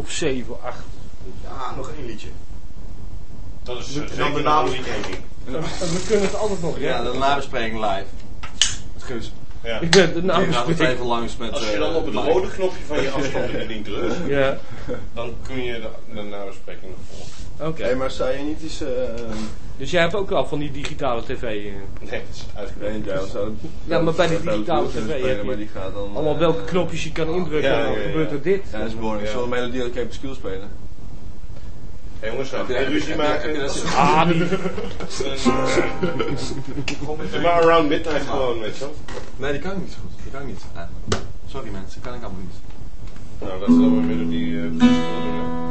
of zeven, acht. Ja, nog één liedje. Dat is En uh, dan de nabespreking. En we kunnen het altijd nog Ja, de nabespreking live. Met Guus. Ja. de gaat het nabespreking. even langs met... Als je eh, dan op het rode knopje van je afstandsbediening drukt, Ja, dan kun je de, de nabespreking nog oké. Hé, maar zou je niet eens... eh Dus jij hebt ook wel van die digitale tv. eh. Nee, dat is uitgebreid. Zou Ja, maar bij die digitale tv spelen, heb je maar die gaat dan... Allemaal eh, welke knopjes je kan indrukken Ja, en dan ja, ja, gebeurt ja. er dit. Ja, dat is boring. Ik Ja. zal een melodie dat ik even skill spelen. Hé jongens, nou, geen ruzie maken. Ah, die, Doe maar around midnight gewoon, weet je wel. Nee, die kan ik niet zo goed. Die kan ik niet. eigenlijk. Sorry mensen, die kan ik allemaal niet. Nou, dat is dan weer melodie uh,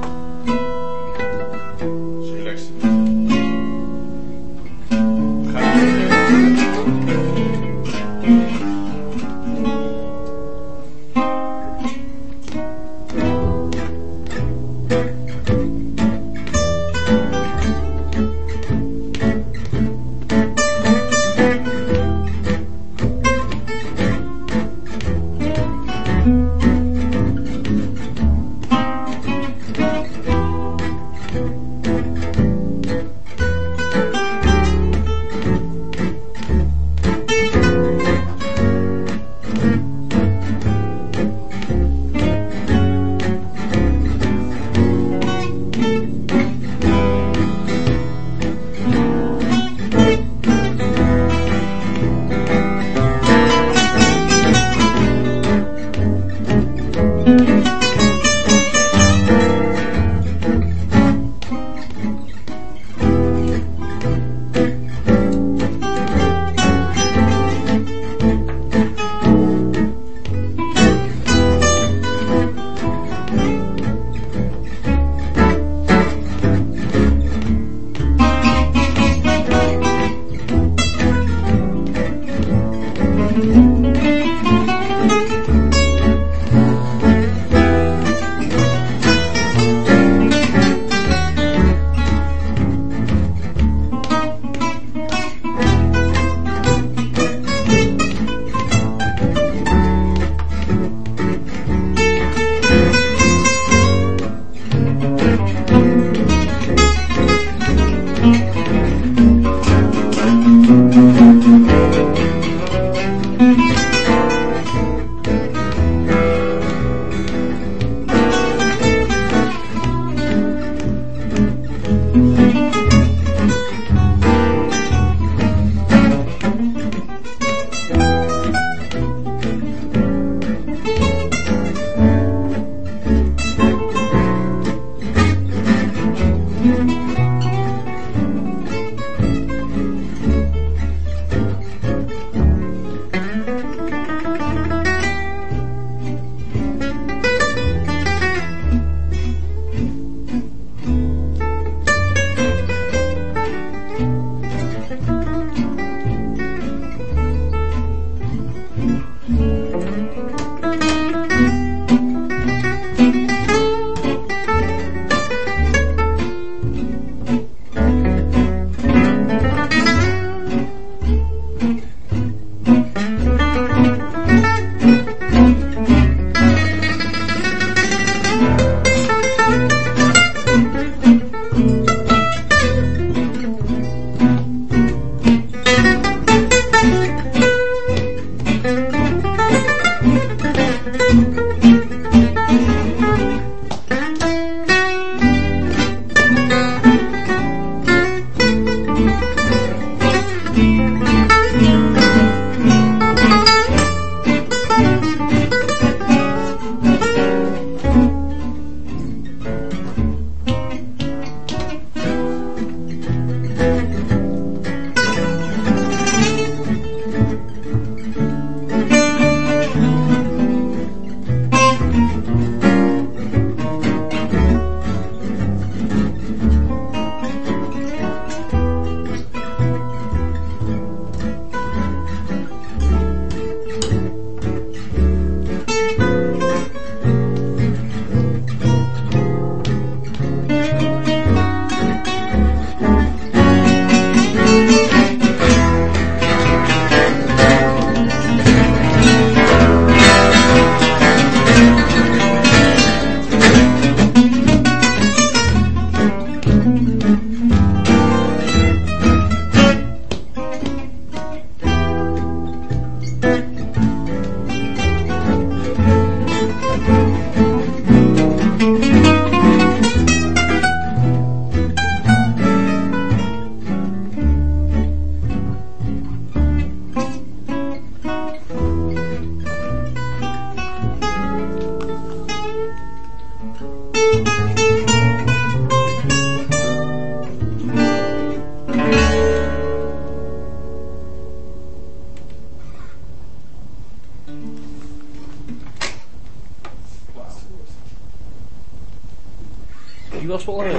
die was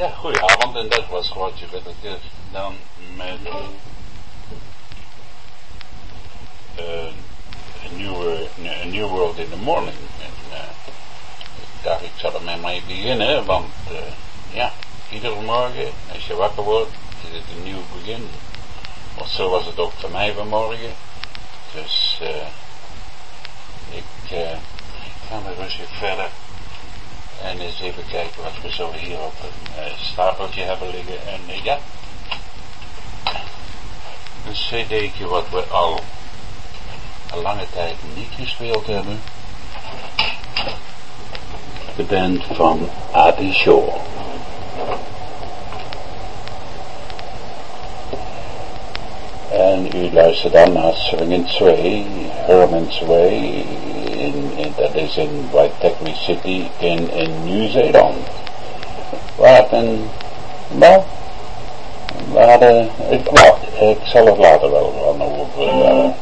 Ja, goedenavond. En dat was Roger Whittaker dan met eh, een nieuwe, een New World in the Morning. En, eh, ik dacht, ik zal er mee beginnen, want eh, ja, iedere morgen als je wakker wordt, is het een nieuw begin. Want zo was het ook voor mij vanmorgen. Dus eh, ik eh, ga maar rustig verder. En eens even kijken wat we zo hier op een eh, stapeltje hebben liggen. En eh, ja, een cd'tje wat we al een lange tijd niet gespeeld hebben. De band van Adi Shaw. En u luistert dan naar Swinging Sway, Herman's Way, in, in, dat is in Waitakere City in, in Nieuw-Zeeland. Wat een, nou, we hadden, ik, ik zal het later wel gaan over vertellen.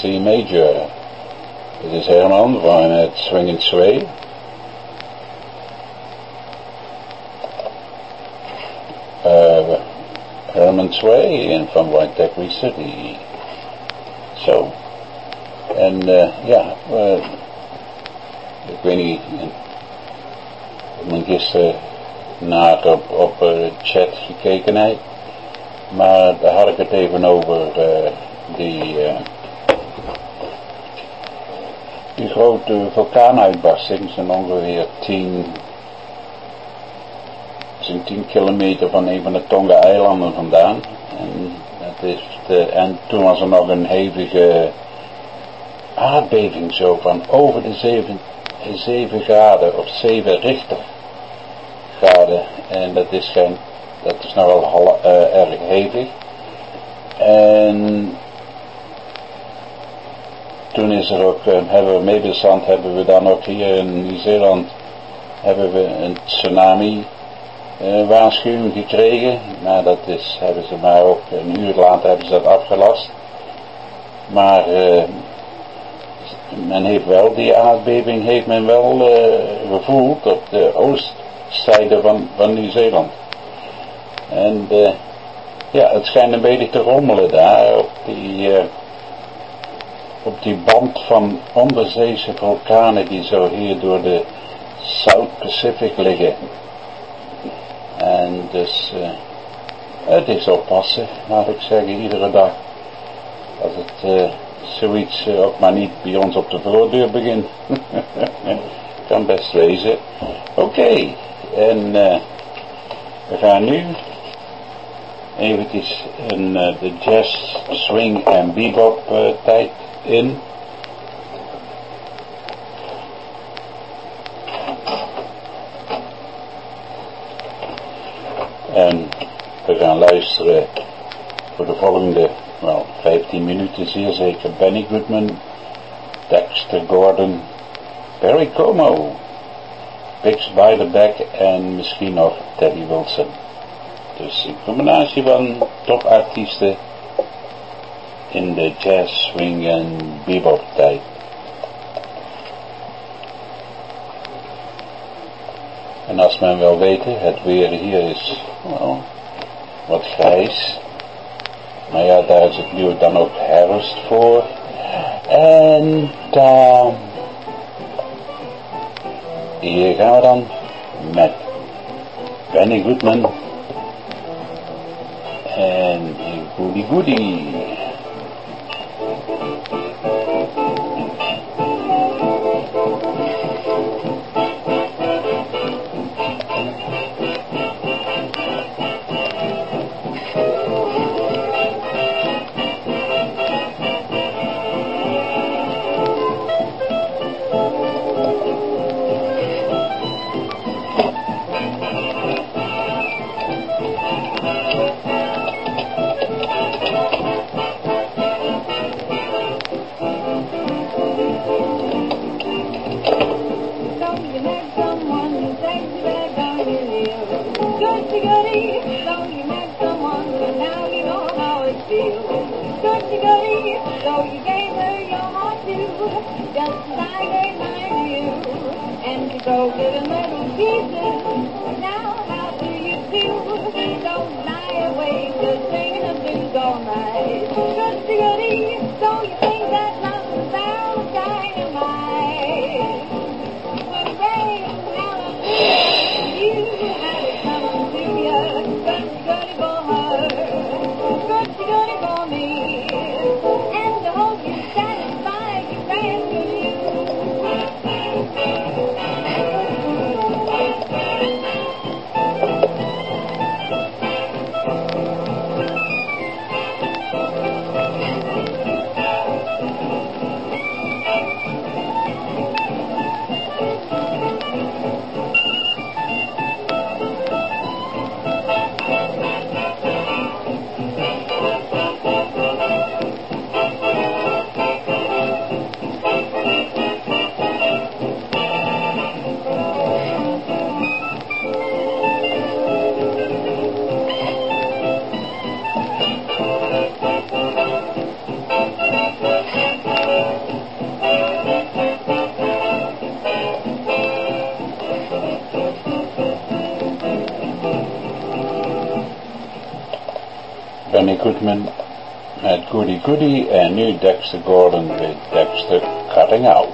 C major. Dit is Herman van het Swing and Sway. Ongeveer 10, zijn 10 kilometer van een van de Tonga-eilanden vandaan. En, dat is de, en toen was er nog een hevige aardbeving zo van over de 7, 7 graden of 7 richter graden. En dat is geen dat is nogal hal- eh, erg hevig. En toen is er ook, eh, hebben we meebestand, hebben we dan ook hier in Nieuw-Zeeland, hebben we een tsunami eh, waarschuwing gekregen. Maar dat is, hebben ze maar ook een uur later hebben ze dat afgelast. Maar eh, men heeft wel, die aardbeving heeft men wel eh, gevoeld op de oostzijde van, van Nieuw-Zeeland. En ja, het schijnt een beetje te rommelen daar op die, op die band van onderzeese vulkanen die zo hier door de South Pacific liggen. En dus eh, het is oppassen, laat ik zeggen, iedere dag. Dat het eh, zoiets eh, ook maar niet bij ons op de voordeur begint. kan best wezen. Oké, en eh, we gaan nu eventjes eh, de jazz, swing en bebop tijd in. En we gaan luisteren voor de volgende, wel 15 minuten zeer zeker, Benny Goodman, Dexter Gordon, Barry Como, Bix Beiderbecke en misschien nog Teddy Wilson. Dus een combinatie van topartiesten in de jazz, swing en bebop tijd. En als men wil weten, het weer hier is wel, wat grijs. Maar ja, daar is het nu dan ook herfst voor. En dan... Hier gaan we dan met Benny Goodman en Goody Goody. Música go the little pieces. Now, how do you feel? Don't lie awake, just singing the blues all night. Goody, goody, don't you Goody Goody en nu Dexter Gordon with Dexter Cutting Out.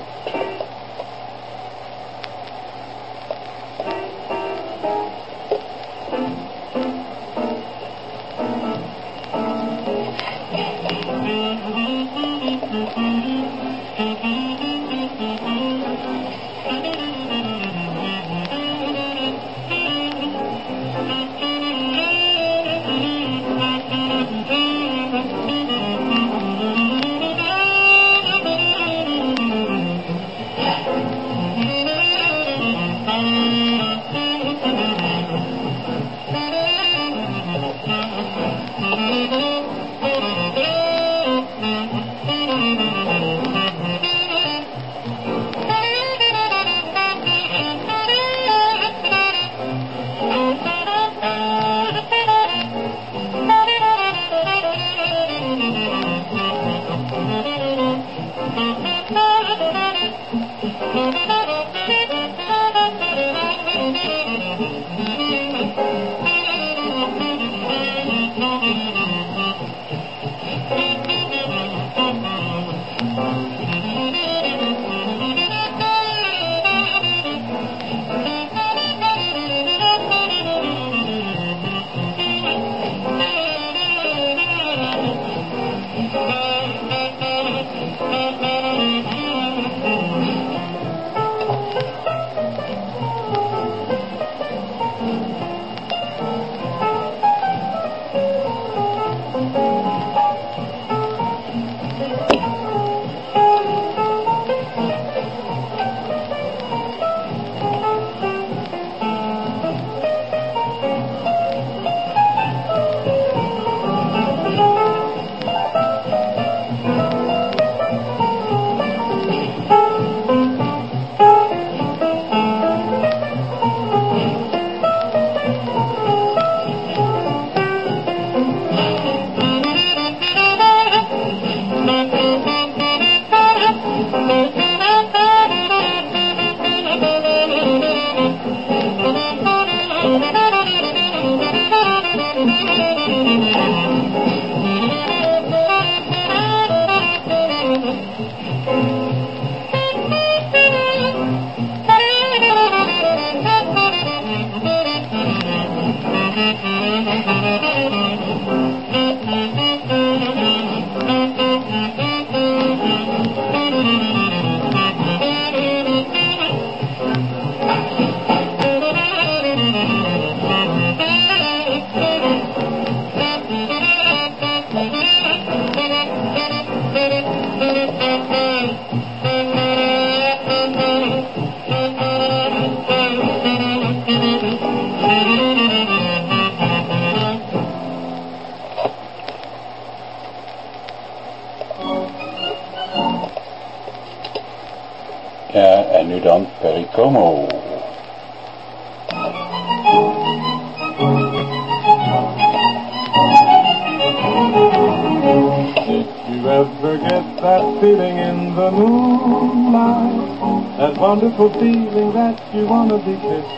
Be kissed.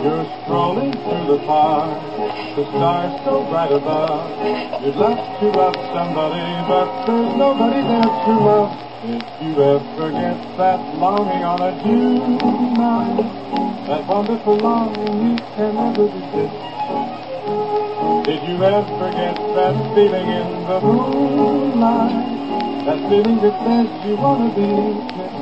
You're strolling through the park, the stars so bright above. You'd love to love somebody, but there's nobody there to love. If you ever get that longing on a June night, that wonderful longing you can never resist. Did you ever get that feeling in the moonlight? That feeling that says you wanna be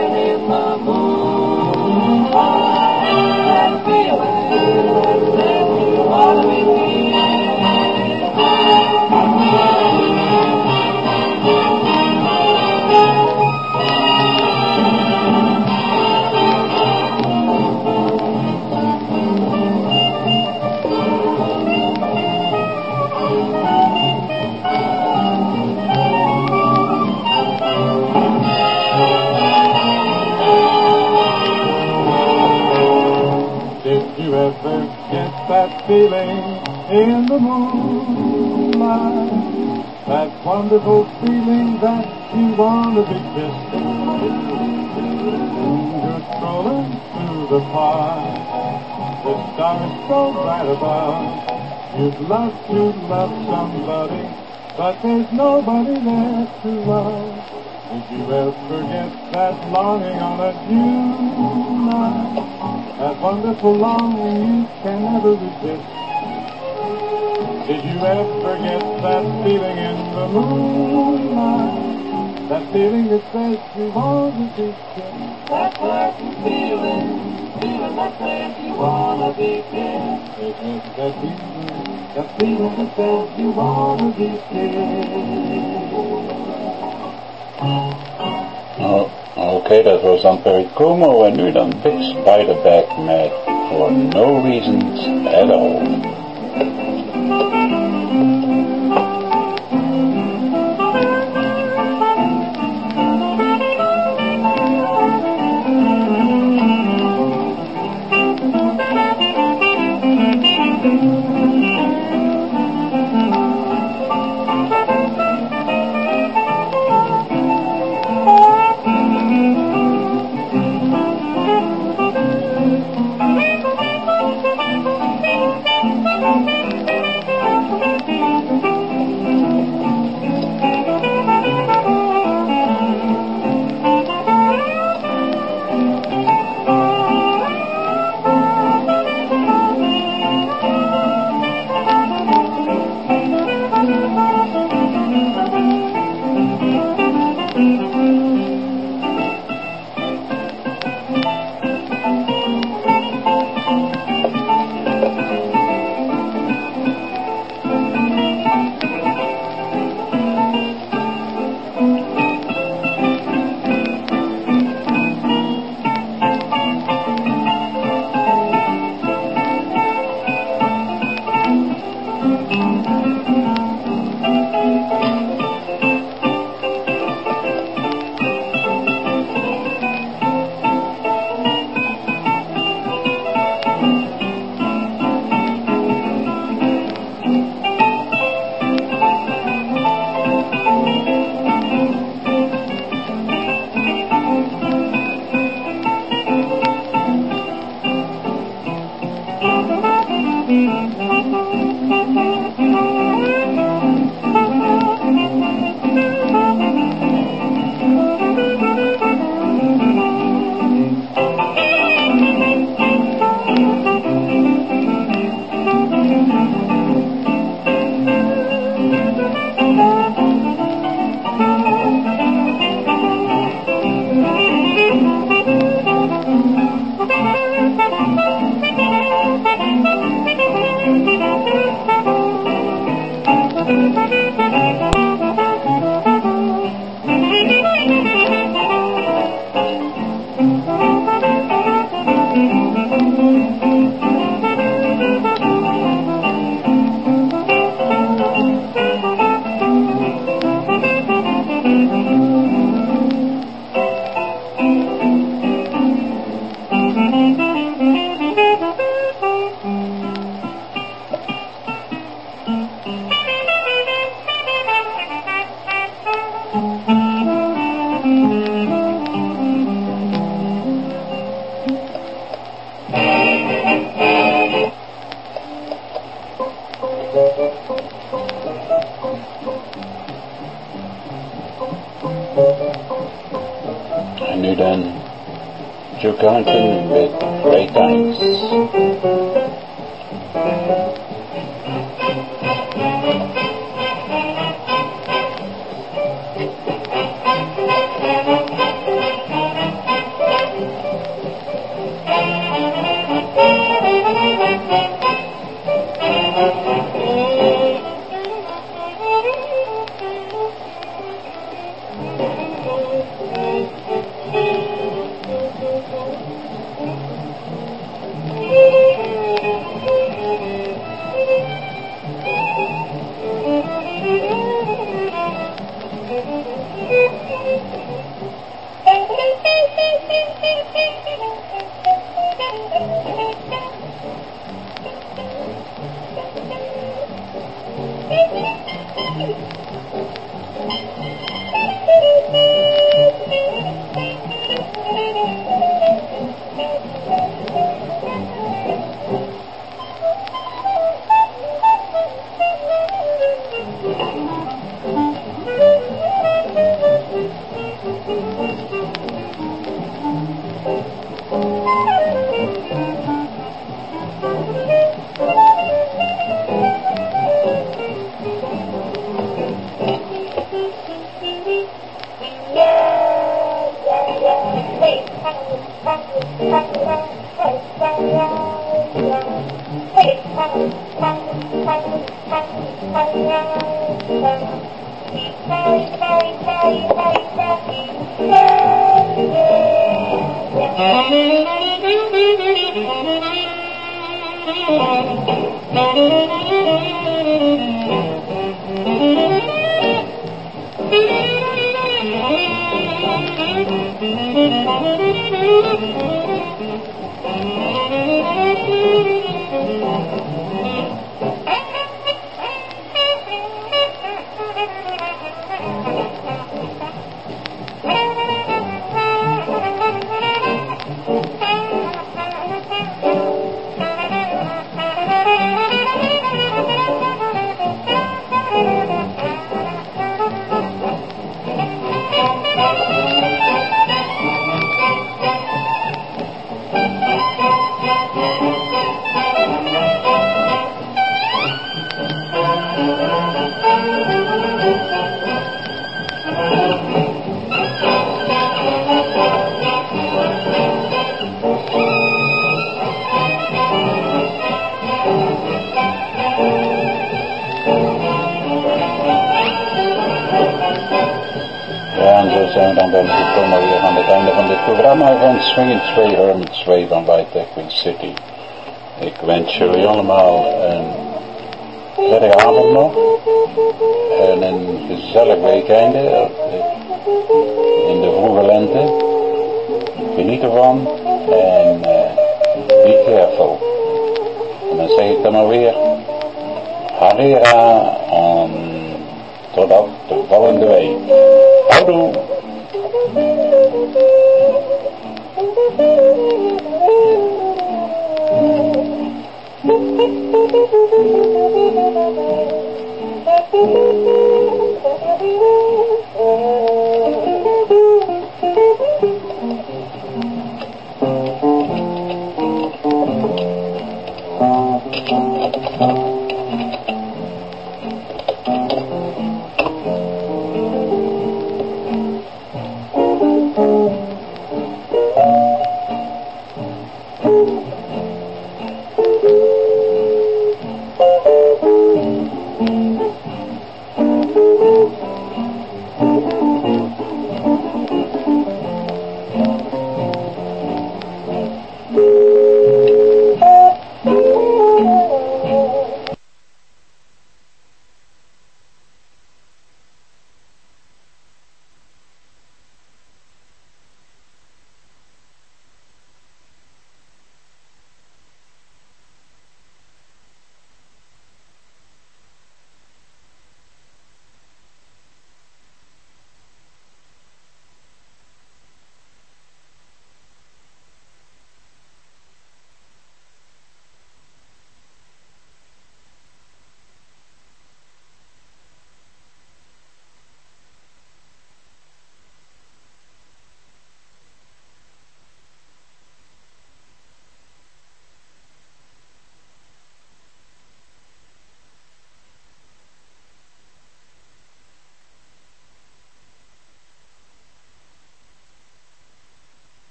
feeling in the moonlight? That wonderful feeling that you wanna be kissed. You're strolling through the park, the stars so bright above. You'd love to love somebody, but there's nobody there to love. Did you ever get that longing on a June night? That wonderful longing you can never resist. Did you ever get that feeling in the moonlight? That feeling that says you want to be kissed. That certain feeling, feeling that says you wanna be kissed. It is that feeling, that feeling that says you want to be kissed. Oh, Oké, dat was dan Perry Como en nu dan Big Spiderback met For No Reasons At All. Ik wens jullie allemaal een prettige avond nog. En een gezellig weekende in de vroege lente. Geniet ervan en eh be careful. En dan zeg ik dan maar weer, en tot op de volgende week.